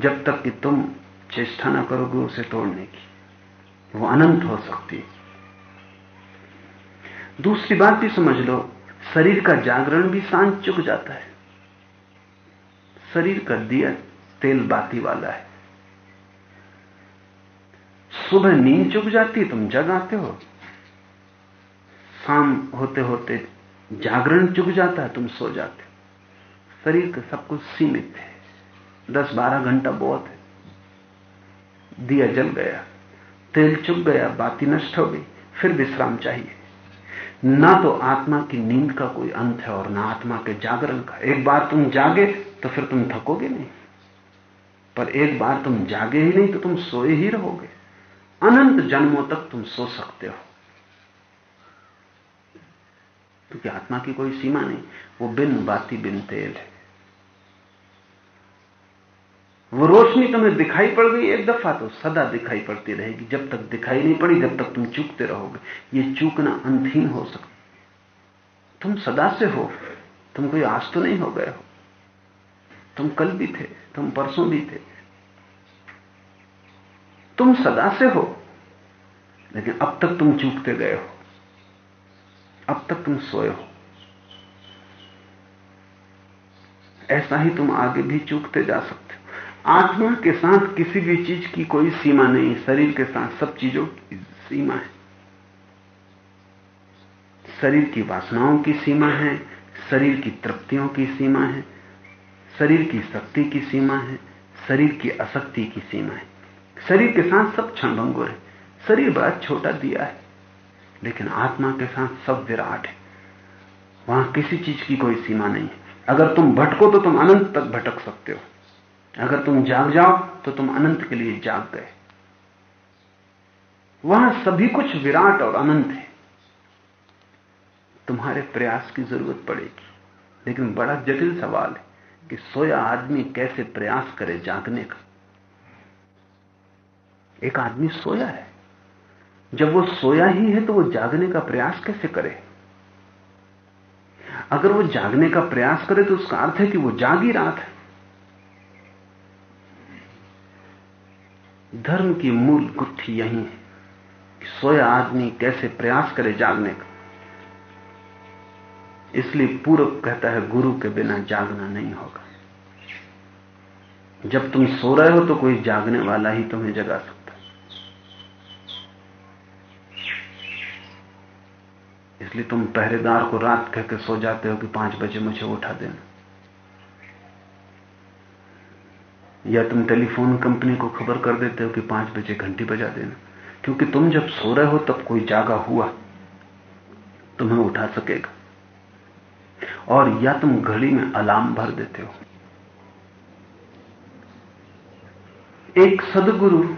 Speaker 3: जब तक कि तुम चेष्टा ना करोगे उसे तोड़ने की। वो अनंत हो सकती है। दूसरी बात भी समझ लो शरीर का जागरण भी साँझ चुक जाता है। शरीर का दिया तेल बाती वाला है। सुबह नींद चुक जाती, तुम जग आते हो। शाम होते होते जागरण चुक जाता है, तुम सो जाते हो। शरीर का सब कुछ सीमित है। दस बारह घंटा बहुत है। दिया जल गया, तेल चुक गया, बाती नष्ट हो गई, फिर विश्राम चाहिए। ना तो आत्मा की नींद का कोई अंत है और ना आत्मा के जागरण का। एक बार तुम जागे तो फिर तुम थकोगे नहीं। पर एक बार तुम जागे ही नहीं तो तुम सोए ही रहोगे। अनंत जन्मों तक तुम सो सकते हो। क्योंकि आत्मा की कोई सीमा नहीं, वो बिन बाती बिन तेल है। वो रोशनी तुम्हें दिखाई पड़ गई, एक दफ़ा तो सदा दिखाई पड़ती रहेगी, जब तक दिखाई नहीं पड़ी, जब तक तुम चूकते रहोगे। ये चूकना अंतहीन हो सकता तुम सदा से हो, तुम कोई आज तो नहीं हो गए हो। तुम कल भी थे, तुम परसों भी थे। तुम सदा से हो, लेकिन अब तक तुम चूकते गए हो। अब तक तुम सोए हो। ऐसा ही तुम आगे भी चूकते जा सकते आत्मा के साथ किसी भी चीज़ की कोई सीमा नहीं, शरीर के साथ सब चीज़ों की सीमा है। शरीर की वासनाओं की सीमा है, शरीर की तृप्तियों की सीमा है, शरीर की शक्ति की सीमा है, शरीर की अशक्ति की सीमा है। शरीर के साथ सब क्षणभंगुर है। शरीर बड़ा छोटा दिया है, लेकिन आत्मा के साथ सब विराट है। वहाँ किसी चीज़ की कोई सीमा नहीं है। अगर तुम भटको तो तुम अनंत तक भटक सकते हो। अगर तुम जाग जाओ तो तुम अनंत के लिए जाग गए। वहाँ सभी कुछ विराट और अनंत है। तुम्हारे प्रयास की ज़रूरत पड़ेगी, लेकिन बड़ा जटिल सवाल है कि सोया आदमी कैसे प्रयास करे जागने का। एक आदमी सोया है। जब वो सोया ही है तो वो जागने का प्रयास कैसे करे? अगर वो जागने का प्रयास करे तो उसका अर्थ है कि वो जाग ही रहा था। धर्म की मूल गुत्थी यही है कि सोया आदमी कैसे प्रयास करे जागने का। इसलिए पूर्व कहता है, गुरु के बिना जागना नहीं होगा। जब तुम सो रहे हो तो कोई जागने वाला ही तुम्हें जगा सकता है। इसलिए तुम पहरेदार को रात कहकर सो जाते हो कि पाँच बजे मुझे उठा देना। या तुम टेलीफोन कंपनी को खबर कर देते हो कि पाँच बजे घंटी बजा देना। क्योंकि तुम जब सो रहे हो, तब कोई जागा हुआ तुम्हें उठा सकेगा। और या तुम घड़ी में अलार्म भर देते हो। एक सदगुरु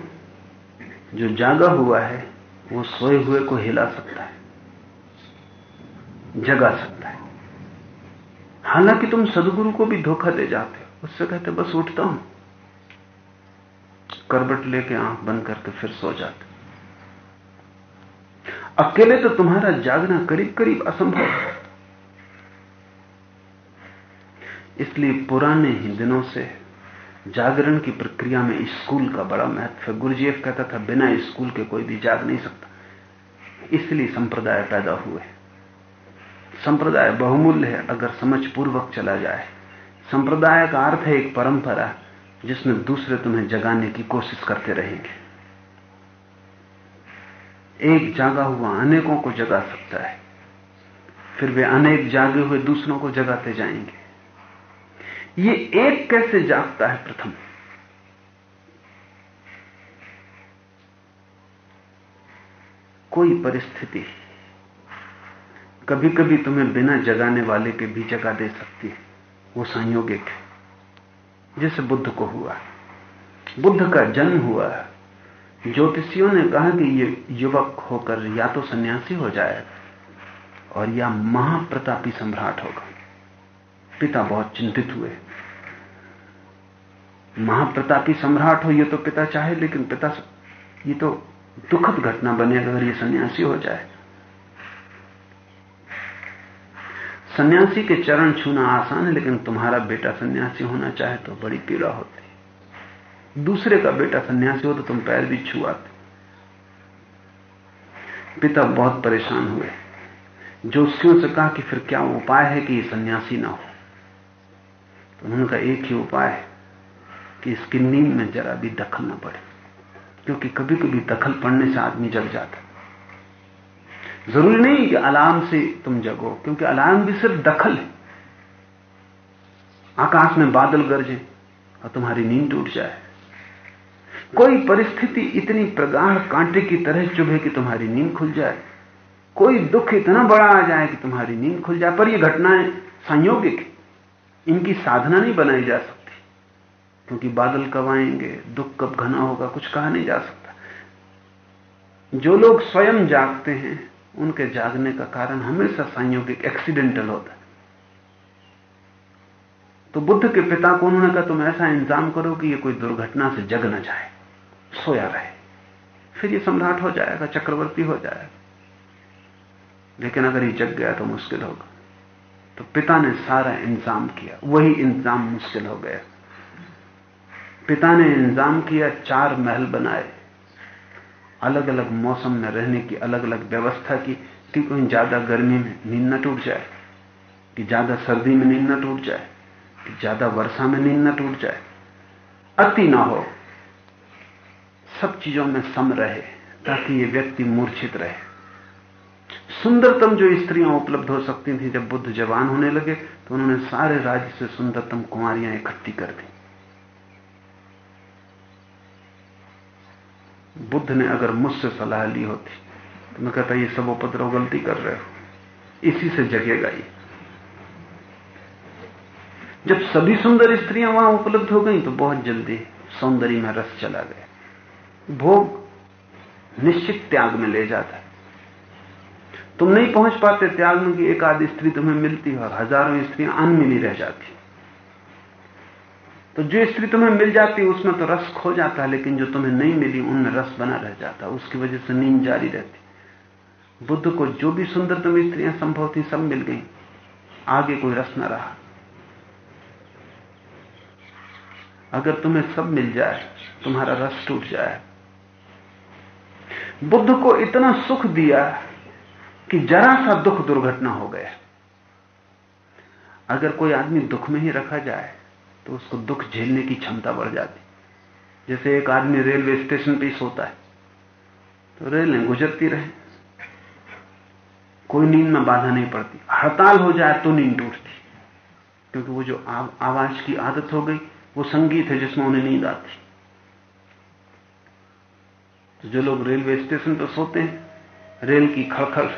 Speaker 3: जो जागा हुआ है, वो सोए हुए को हिला सकता है, जगा सकता है। हालाँकि तुम सदगुरु को भी धोखा दे जाते हो। उससे कहते, बस उठता हूँ। करबट लेके आँख बंद करके फिर सो जाते। अकेले तो तुम्हारा जागना करीब करीब असंभव है। इसलिए पुराने ही दिनों से जागरण की प्रक्रिया में स्कूल का बड़ा महत्व है। गुरुजीएफ कहता था, बिना स्कूल के कोई भी जाग नहीं सकता। इसलिए संप्रदाय पैदा हुए। संप्रदाय बहुमूल्य है, अगर समझ पूर्वक चला जाए। संप्रदाय का अर्थ है एक परंपरा। जिसमें दूसरे तुम्हें जगाने की कोशिश करते रहेंगे। एक जागा हुआ अनेकों को जगा सकता है। फिर वे अनेक जागे हुए दूसरों को जगाते जाएँगे। ये एक कैसे जागता है प्रथम? कोई परिस्थिति कभी कभी तुम्हें बिना जगाने वाले के भी जगा दे सकती है। वो संयोगिक है। जैसे बुद्ध को हुआ, बुद्ध का जन्म हुआ, ज्योतिषियों ने कहा कि ये युवक होकर या तो सन्यासी हो जाएगा और या महाप्रतापी सम्राट होगा। पिता बहुत चिंतित हुए। महाप्रतापी सम्राट हो ये तो पिता चाहे, लेकिन पिता ये तो दुखद घटना बने अगर ये सन्यासी हो जाए। सन्यासी के चरण छूना आसान है, लेकिन तुम्हारा बेटा सन्यासी होना चाहे तो बड़ी पीड़ा होती दूसरे का बेटा सन्यासी हो तो तुम पैर भी छुआते पिता बहुत परेशान हुए। जोशियों से कहा कि फिर क्या उपाय है कि ये सन्यासी ना हो? तो उन्होंने कहा, एक ही उपाय है कि इसकी नींद में जरा भी दखल ना पड़े, क्योंकि कभी कभी दखल पड़ने से आदमी जग जाता ज़रूरी नहीं कि अलार्म से तुम जगो, क्योंकि अलार्म भी सिर्फ़ दखल है। आकाश में बादल गरजे और तुम्हारी नींद टूट जाए। कोई परिस्थिति इतनी प्रगाढ़ कांटे की तरह चुभे कि तुम्हारी नींद खुल जाए। कोई दुख इतना बड़ा आ जाए कि तुम्हारी नींद खुल जाए। पर ये घटनाएँ संयोगिक इनकी साधना नहीं बनाई जा सकती। क्योंकि बादल कब आएँगे, दुख कब घना होगा, कुछ कहा नहीं जा सकता। जो लोग स्वयं जागते हैं उनके जागने का कारण हमेशा संयोगिक एक्सीडेंटल होता है। तो बुद्ध के पिता को उन्होंने कहा, तुम ऐसा इंतज़ाम करो कि ये कोई दुर्घटना से जग न जाए। सोया रहे। फिर ये सम्राट हो जाएगा, चक्रवर्ती हो जाएगा। लेकिन अगर ये जग गया तो मुश्किल होगा। तो पिता ने सारा इंतज़ाम किया। वही इंतज़ाम मुश्किल हो गया। पिता ने इंतज़ाम किया, चार महल बनाए। अलग अलग मौसम में रहने की अलग अलग व्यवस्था की, कि कोई ज़्यादा गर्मी में नींद न टूट जाए, कि ज़्यादा सर्दी में नींद न टूट जाए, कि ज़्यादा वर्षा में नींद न टूट जाए। अति ना हो। सब चीज़ों में सम रहे, ताकि ये व्यक्ति मूर्छित रहे। सुंदरतम जो स्त्रियाँ उपलब्ध हो सकती थी, जब बुद्ध जवान होने लगे तो उन्होंने सारे राज्य से सुंदरतम कुमारियाँ इकट्ठी कर दी। बुद्ध ने अगर मुझसे सलाह ली होती तो मैं कहता, ये सब उपद्रव गलती कर रहे हो। इसी से जगेगा ये। जब सभी सुंदर स्त्रियाँ वहाँ उपलब्ध हो गई तो बहुत जल्दी सौंदर्य में रस चला गया। भोग निश्चित त्याग में ले जाता है। तुम नहीं पहुँच पाते त्याग में कि एक आध स्त्री तुम्हें मिलती और हज़ारों स्त्रियाँ अनमिली रह जाती। तो जो स्त्री तुम्हें मिल जाती है उसमें तो रस खो जाता है लेकिन जो तुम्हें नहीं मिली, उनमें रस बना रह जाता। उसकी वजह से नींद जारी रहती। बुद्ध को जो भी सुंदरतम स्त्रियाँ संभव थी, सब मिल गई। आगे कोई रस न रहा। अगर तुम्हें सब मिल जाए, तुम्हारा रस टूट जाए। बुद्ध को इतना सुख दिया कि जरा सा दुख दुर्घटना हो गया। अगर कोई आदमी दुख में ही रखा जाए तो उसको दुख झेलने की क्षमता बढ़ जाती। जैसे एक आदमी रेलवे स्टेशन पे सोता है तो रेलें गुजरती रहे। कोई नींद में बाधा नहीं पड़ती। हड़ताल हो जाए तो नींद टूटती क्योंकि वो जो आव, आवाज़ की आदत हो गई वो संगीत है जिसमें उन्हें नींद आती। तो जो लोग रेलवे स्टेशन पर सोते हैं रेल की खड़खड़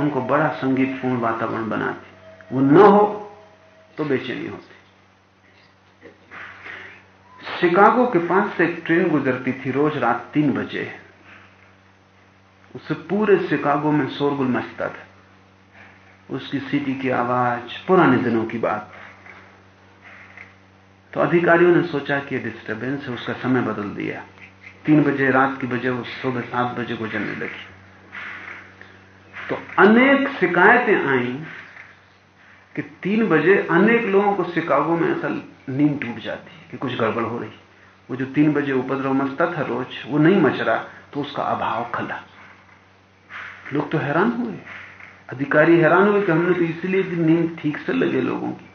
Speaker 3: उनको बड़ा संगीतपूर्ण वातावरण बनाती। वो न हो तो बेचैनी होती। शिकागो के पास से एक ट्रेन गुजरती थी रोज रात तीन बजे। उससे पूरे शिकागो में शोरगुल मचता था। उसकी सीटी की आवाज़, पुराने दिनों की बात। तो अधिकारियों ने सोचा कि डिस्टरबेंस है, उसका समय बदल दिया। तीन बजे, रात की बजे, वो सुबह सात बजे गुजरने लगी। तो अनेक शिकायतें आई कि तीन बजे अनेक लोगों को शिकागो में असल नींद टूट जाती है कि कुछ गड़बड़ हो रही। वो जो तीन बजे उपद्रव मचता था रोज, वो नहीं मच रहा तो उसका अभाव खला। लोग तो हैरान हुए। अधिकारी हैरान हुए कि हमने तो इसलिए कि नींद ठीक से लगे लोगों की,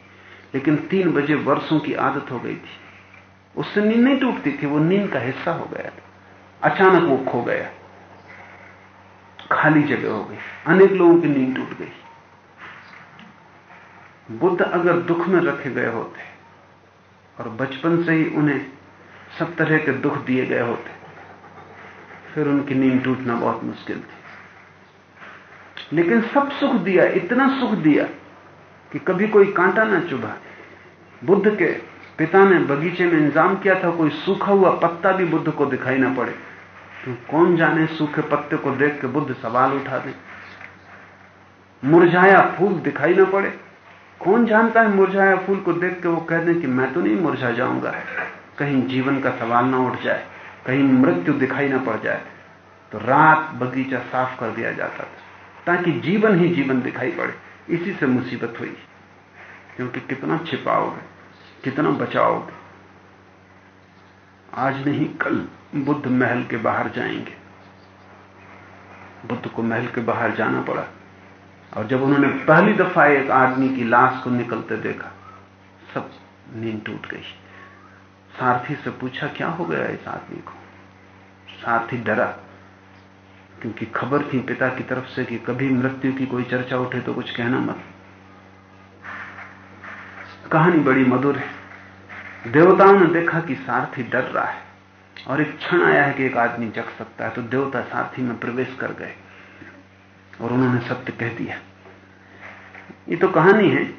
Speaker 3: लेकिन तीन बजे वर्षों की आदत हो गई थी। उससे नींद नहीं टूटती थी, वो नींद का हिस्सा हो गया था। अचानक वो खो गया। खाली जगह हो गई। अनेक लोगों की नींद टूट गई। बुद्ध अगर दुख में रखे गए होते और बचपन से ही उन्हें सब तरह के दुख दिए गए होते। फिर उनकी नींद टूटना बहुत मुश्किल थी। लेकिन सब सुख दिया, इतना सुख दिया कि कभी कोई कांटा ना चुभा। बुद्ध के पिता ने बगीचे में इंतज़ाम किया था, कोई सूखा हुआ पत्ता भी बुद्ध को दिखाई ना पड़े। तो कौन जाने सूखे पत्ते को देख के बुद्ध सवाल उठा दे। मुरझाया फूल दिखाई ना पड़े। कौन जानता है, मुरझाया फूल को देख के वो कह दें कि मैं तो नहीं मुरझा जाऊँगा। कहीं जीवन का सवाल ना उठ जाए, कहीं मृत्यु दिखाई ना पड़ जाए तो रात बगीचा साफ़ कर दिया जाता था, ताकि जीवन ही जीवन दिखाई पड़े। इसी से मुसीबत हुई, क्योंकि कितना छिपाओगे, कितना बचाओगे। आज नहीं, कल बुद्ध महल के बाहर जाएँगे। बुद्ध को महल के बाहर जाना पड़ा। और जब उन्होंने पहली दफ़ा एक आदमी की लाश को निकलते देखा, सब नींद टूट गई। सारथी से पूछा, क्या हो गया इस आदमी को? सारथी डरा, क्योंकि खबर थी पिता की तरफ़ से कि कभी मृत्यु की कोई चर्चा उठे तो कुछ कहना मत। कहानी बड़ी मधुर है। देवताओं ने देखा कि सारथी डर रहा है और एक क्षण आया है कि एक आदमी जग सकता है तो देवता सारथी में प्रवेश कर गए। और उन्होंने सत्य कह दिया। ये तो कहानी है,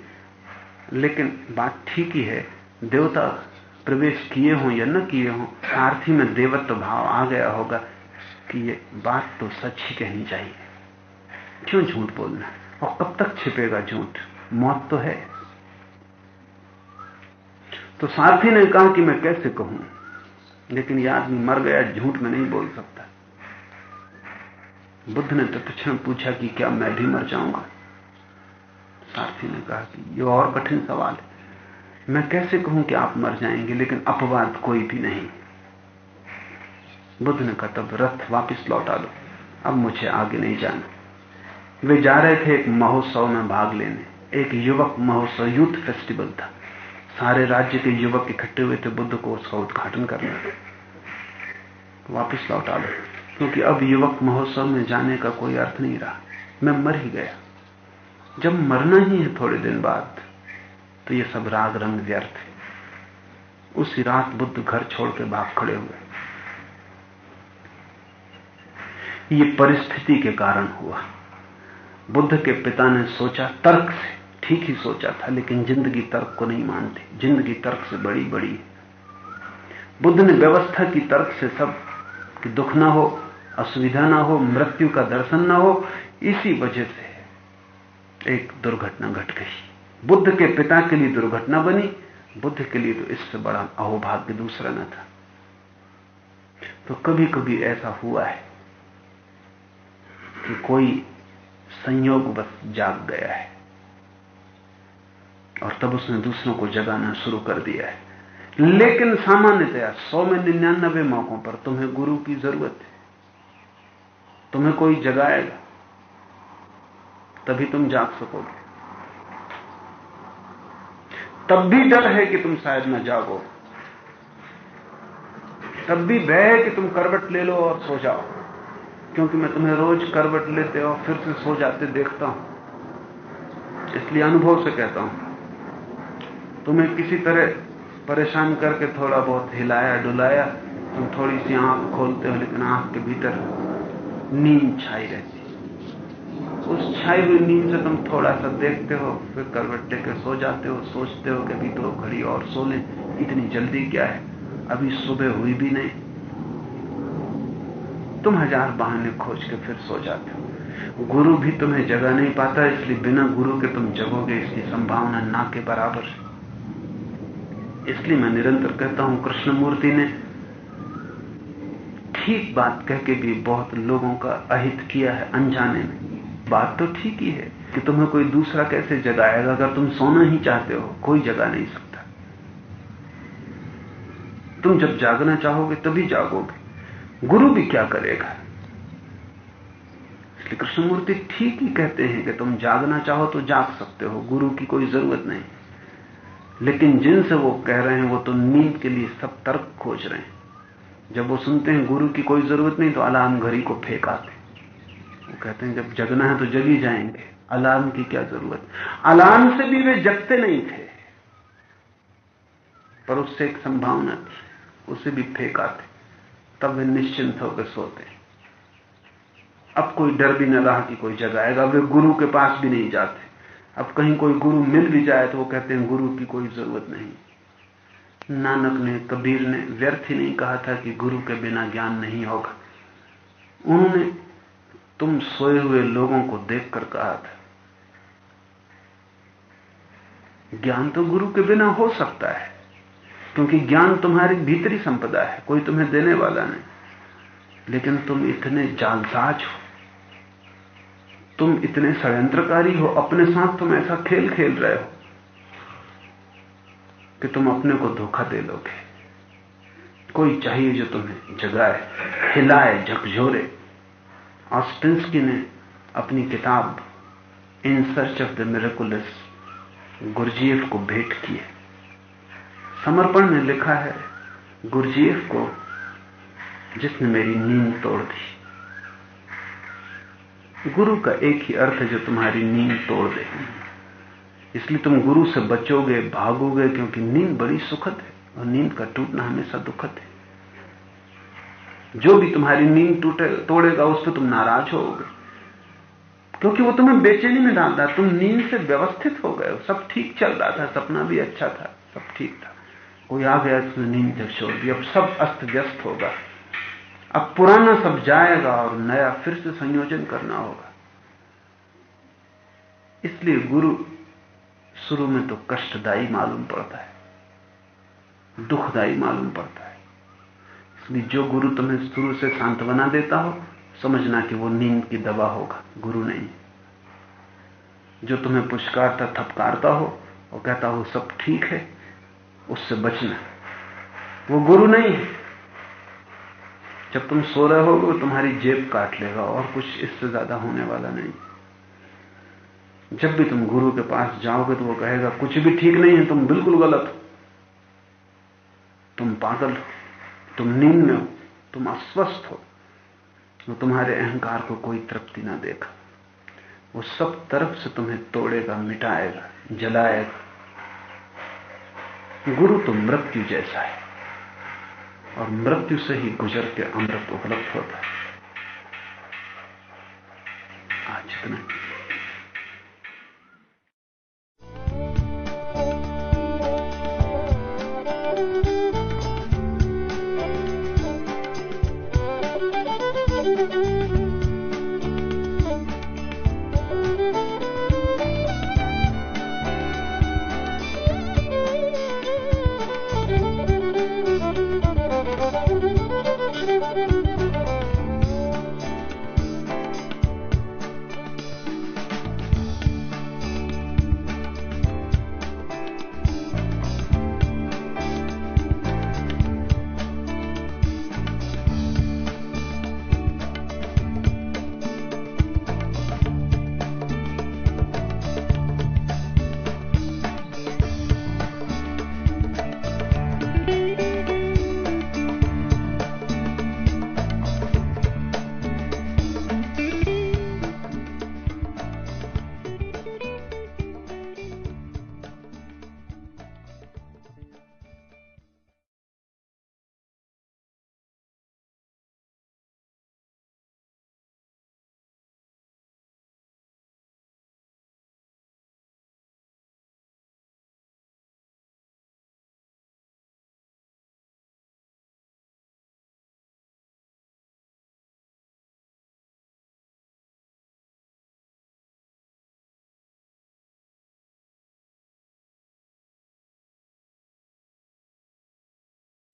Speaker 3: लेकिन बात ठीक ही है। देवता प्रवेश किए हों या न किए हों, सारथी में देवत्व भाव आ गया होगा कि ये बात तो सच ही कहनी चाहिए। क्यों झूठ बोलना? और कब तक छिपेगा झूठ? मौत तो है। तो सारथी ने कहा कि मैं कैसे कहूँ? लेकिन यह आदमी मर गया, झूठ में नहीं बोल सकता। बुद्ध ने तत्क्षण पूछा कि क्या मैं भी मर जाऊँगा? सारथी ने कहा कि यह और कठिन सवाल है। मैं कैसे कहूँ कि आप मर जाएँगे, लेकिन अपवाद कोई भी नहीं। बुद्ध ने कहा, तब रथ वापस लौटा दो। अब मुझे आगे नहीं जाना। वे जा रहे थे एक महोत्सव में भाग लेने। एक युवक महोत्सव यूथ फेस्टिवल था। सारे राज्य के युवक इकट्ठे हुए थे बुद्ध को उसका उद्घाटन करना। वापस लौटा दो। क्योंकि अब युवक महोत्सव में जाने का कोई अर्थ नहीं रहा। मैं मर ही गया। जब मरना ही है थोड़े दिन बाद तो ये सब राग रंग व्यर्थ है। उसी रात बुद्ध घर छोड़ के भाग खड़े हुए। ये परिस्थिति के कारण हुआ। बुद्ध के पिता ने सोचा, तर्क से, ठीक ही सोचा था, लेकिन ज़िंदगी तर्क को नहीं मानती। ज़िंदगी तर्क से बड़ी बड़ी बुद्ध ने व्यवस्था की तर्क से सब कि दुख ना हो असुविधा ना हो, मृत्यु का दर्शन ना हो, इसी वजह से एक दुर्घटना घट गई। बुद्ध के पिता के लिए दुर्घटना बनी, बुद्ध के लिए तो इससे बड़ा अहोभाग्य दूसरा न था। तो कभी कभी ऐसा हुआ है कि कोई संयोग बस जाग गया है और तब उसने दूसरों को जगाना शुरू कर दिया है। लेकिन सामान्यतया सौ में निन्यानबे मौकों पर तुम्हें गुरु की ज़रूरत है। तुम्हें कोई जगाएगा, तभी तुम जाग सकोगे। तब भी डर है कि तुम शायद न जागो। तब भी भय है कि तुम करवट ले लो और सो जाओ। क्योंकि मैं तुम्हें रोज करवट लेते और फिर से सो जाते देखता हूँ। इसलिए अनुभव से कहता हूँ, तुम्हें किसी तरह परेशान करके थोड़ा बहुत हिलाया डुलाया, तुम थोड़ी सी आँख खोलते हो, लेकिन आँख के भीतर नींद छाई रहती उस छाई हुई नींद से तुम थोड़ा सा देखते हो, फिर करवट लेकर सो जाते हो, सोचते हो कि अभी दो घड़ी और सो लें, इतनी जल्दी क्या है? अभी सुबह हुई भी नहीं। तुम हज़ार बहाने खोज के फिर सो जाते हो। गुरु भी तुम्हें जगा नहीं पाता, इसलिए बिना गुरु के तुम जगोगे, इसकी संभावना ना के बराबर इसलिए मैं निरंतर कहता हूँ, कृष्णमूर्ति ने ठीक बात कह के भी बहुत लोगों का अहित किया है अनजाने में। बात तो ठीक ही है कि तुम्हें कोई दूसरा कैसे जगाएगा अगर तुम सोना ही चाहते हो, कोई जगा नहीं सकता। तुम जब जागना चाहोगे तभी जागोगे। गुरु भी क्या करेगा? इसलिए कृष्णमूर्ति ठीक ही कहते हैं कि तुम जागना चाहो तो जाग सकते हो, गुरु की कोई ज़रूरत नहीं। लेकिन जिनसे वो कह रहे हैं वो तो नींद के लिए सब तर्क खोज रहे हैं। जब वो सुनते हैं गुरु की कोई ज़रूरत नहीं तो अलार्म घड़ी को फेंक आते वो कहते हैं, जब जगना है तो जग ही जाएँगे। अलार्म की क्या ज़रूरत? अलार्म से भी वे जगते नहीं थे, पर उससे एक संभावना थी। उसे भी फेंक आते तब वे निश्चिंत होकर सोते अब कोई डर भी न रहा कि कोई जगाएगा वे गुरु के पास भी नहीं जाते। अब कहीं कोई गुरु मिल भी जाए तो वो कहते हैं, गुरु की कोई ज़रूरत नहीं। नानक ने कबीर ने व्यर्थ ही नहीं कहा था कि गुरु के बिना ज्ञान नहीं होगा। उन्होंने तुम सोए हुए लोगों को देखकर कहा था। ज्ञान तो गुरु के बिना हो सकता है, क्योंकि ज्ञान तुम्हारी भीतरी संपदा है, कोई तुम्हें देने वाला नहीं। लेकिन तुम इतने जालसाज हो, तुम इतने षड्यंत्रकारी हो, अपने साथ तुम ऐसा खेल खेल रहे हो। कि तुम अपने को धोखा दे लोगे। कोई चाहिए जो तुम्हें जगाए, हिलाए, झकझोरे। ऑस्टिंसकी ने अपनी किताब in search of the miraculous Gurdjieff को भेंट की है समर्पण में लिखा है, गुरजीएफ को जिसने मेरी नींद तोड़ दी। गुरु का एक ही अर्थ है जो तुम्हारी नींद तोड़ दे। इसलिए तुम गुरु से बचोगे, भागोगे, क्योंकि नींद बड़ी सुखद है और नींद का टूटना हमेशा दुखद है। जो भी तुम्हारी नींद टूटे, तोड़ेगा, उस पर तुम नाराज़ होगे। क्योंकि वो तुम्हें बेचैनी में डालता है। तुम नींद से व्यवस्थित हो गए सब ठीक चल रहा था, सपना भी अच्छा था, सब ठीक था। कोई आ गया, उसने नींद जब छोड़ दी। अब सब अस्त व्यस्त होगा। अब पुराना सब जाएगा और नया फिर से संयोजन करना होगा। इसलिए गुरु शुरू में तो कष्टदायी मालूम पड़ता है, दुखदायी मालूम पड़ता है। इसलिए जो गुरु तुम्हें शुरू से सांत्वना देता हो, समझना कि वो नींद की दवा होगा, गुरु नहीं। जो तुम्हें पुष्कारता थपकारता हो और कहता हो, सब ठीक है, उससे बचना। वो गुरु नहीं है। जब तुम सो रहे हो तुम्हारी जेब काट लेगा, और कुछ इससे ज़्यादा होने वाला नहीं। जब भी तुम गुरु के पास जाओगे तो वो कहेगा, कुछ भी ठीक नहीं है, तुम बिल्कुल गलत हो। तुम पागल हो, तुम नींद में हो, तुम अस्वस्थ हो। वो तुम्हारे अहंकार को कोई तृप्ति ना देगा। वो सब तरफ़ से तुम्हें तोड़ेगा, मिटाएगा, जलाएगा। गुरु तो मृत्यु जैसा है और मृत्यु से ही गुजर के अमृत उपलब्ध होता है। आज इतना।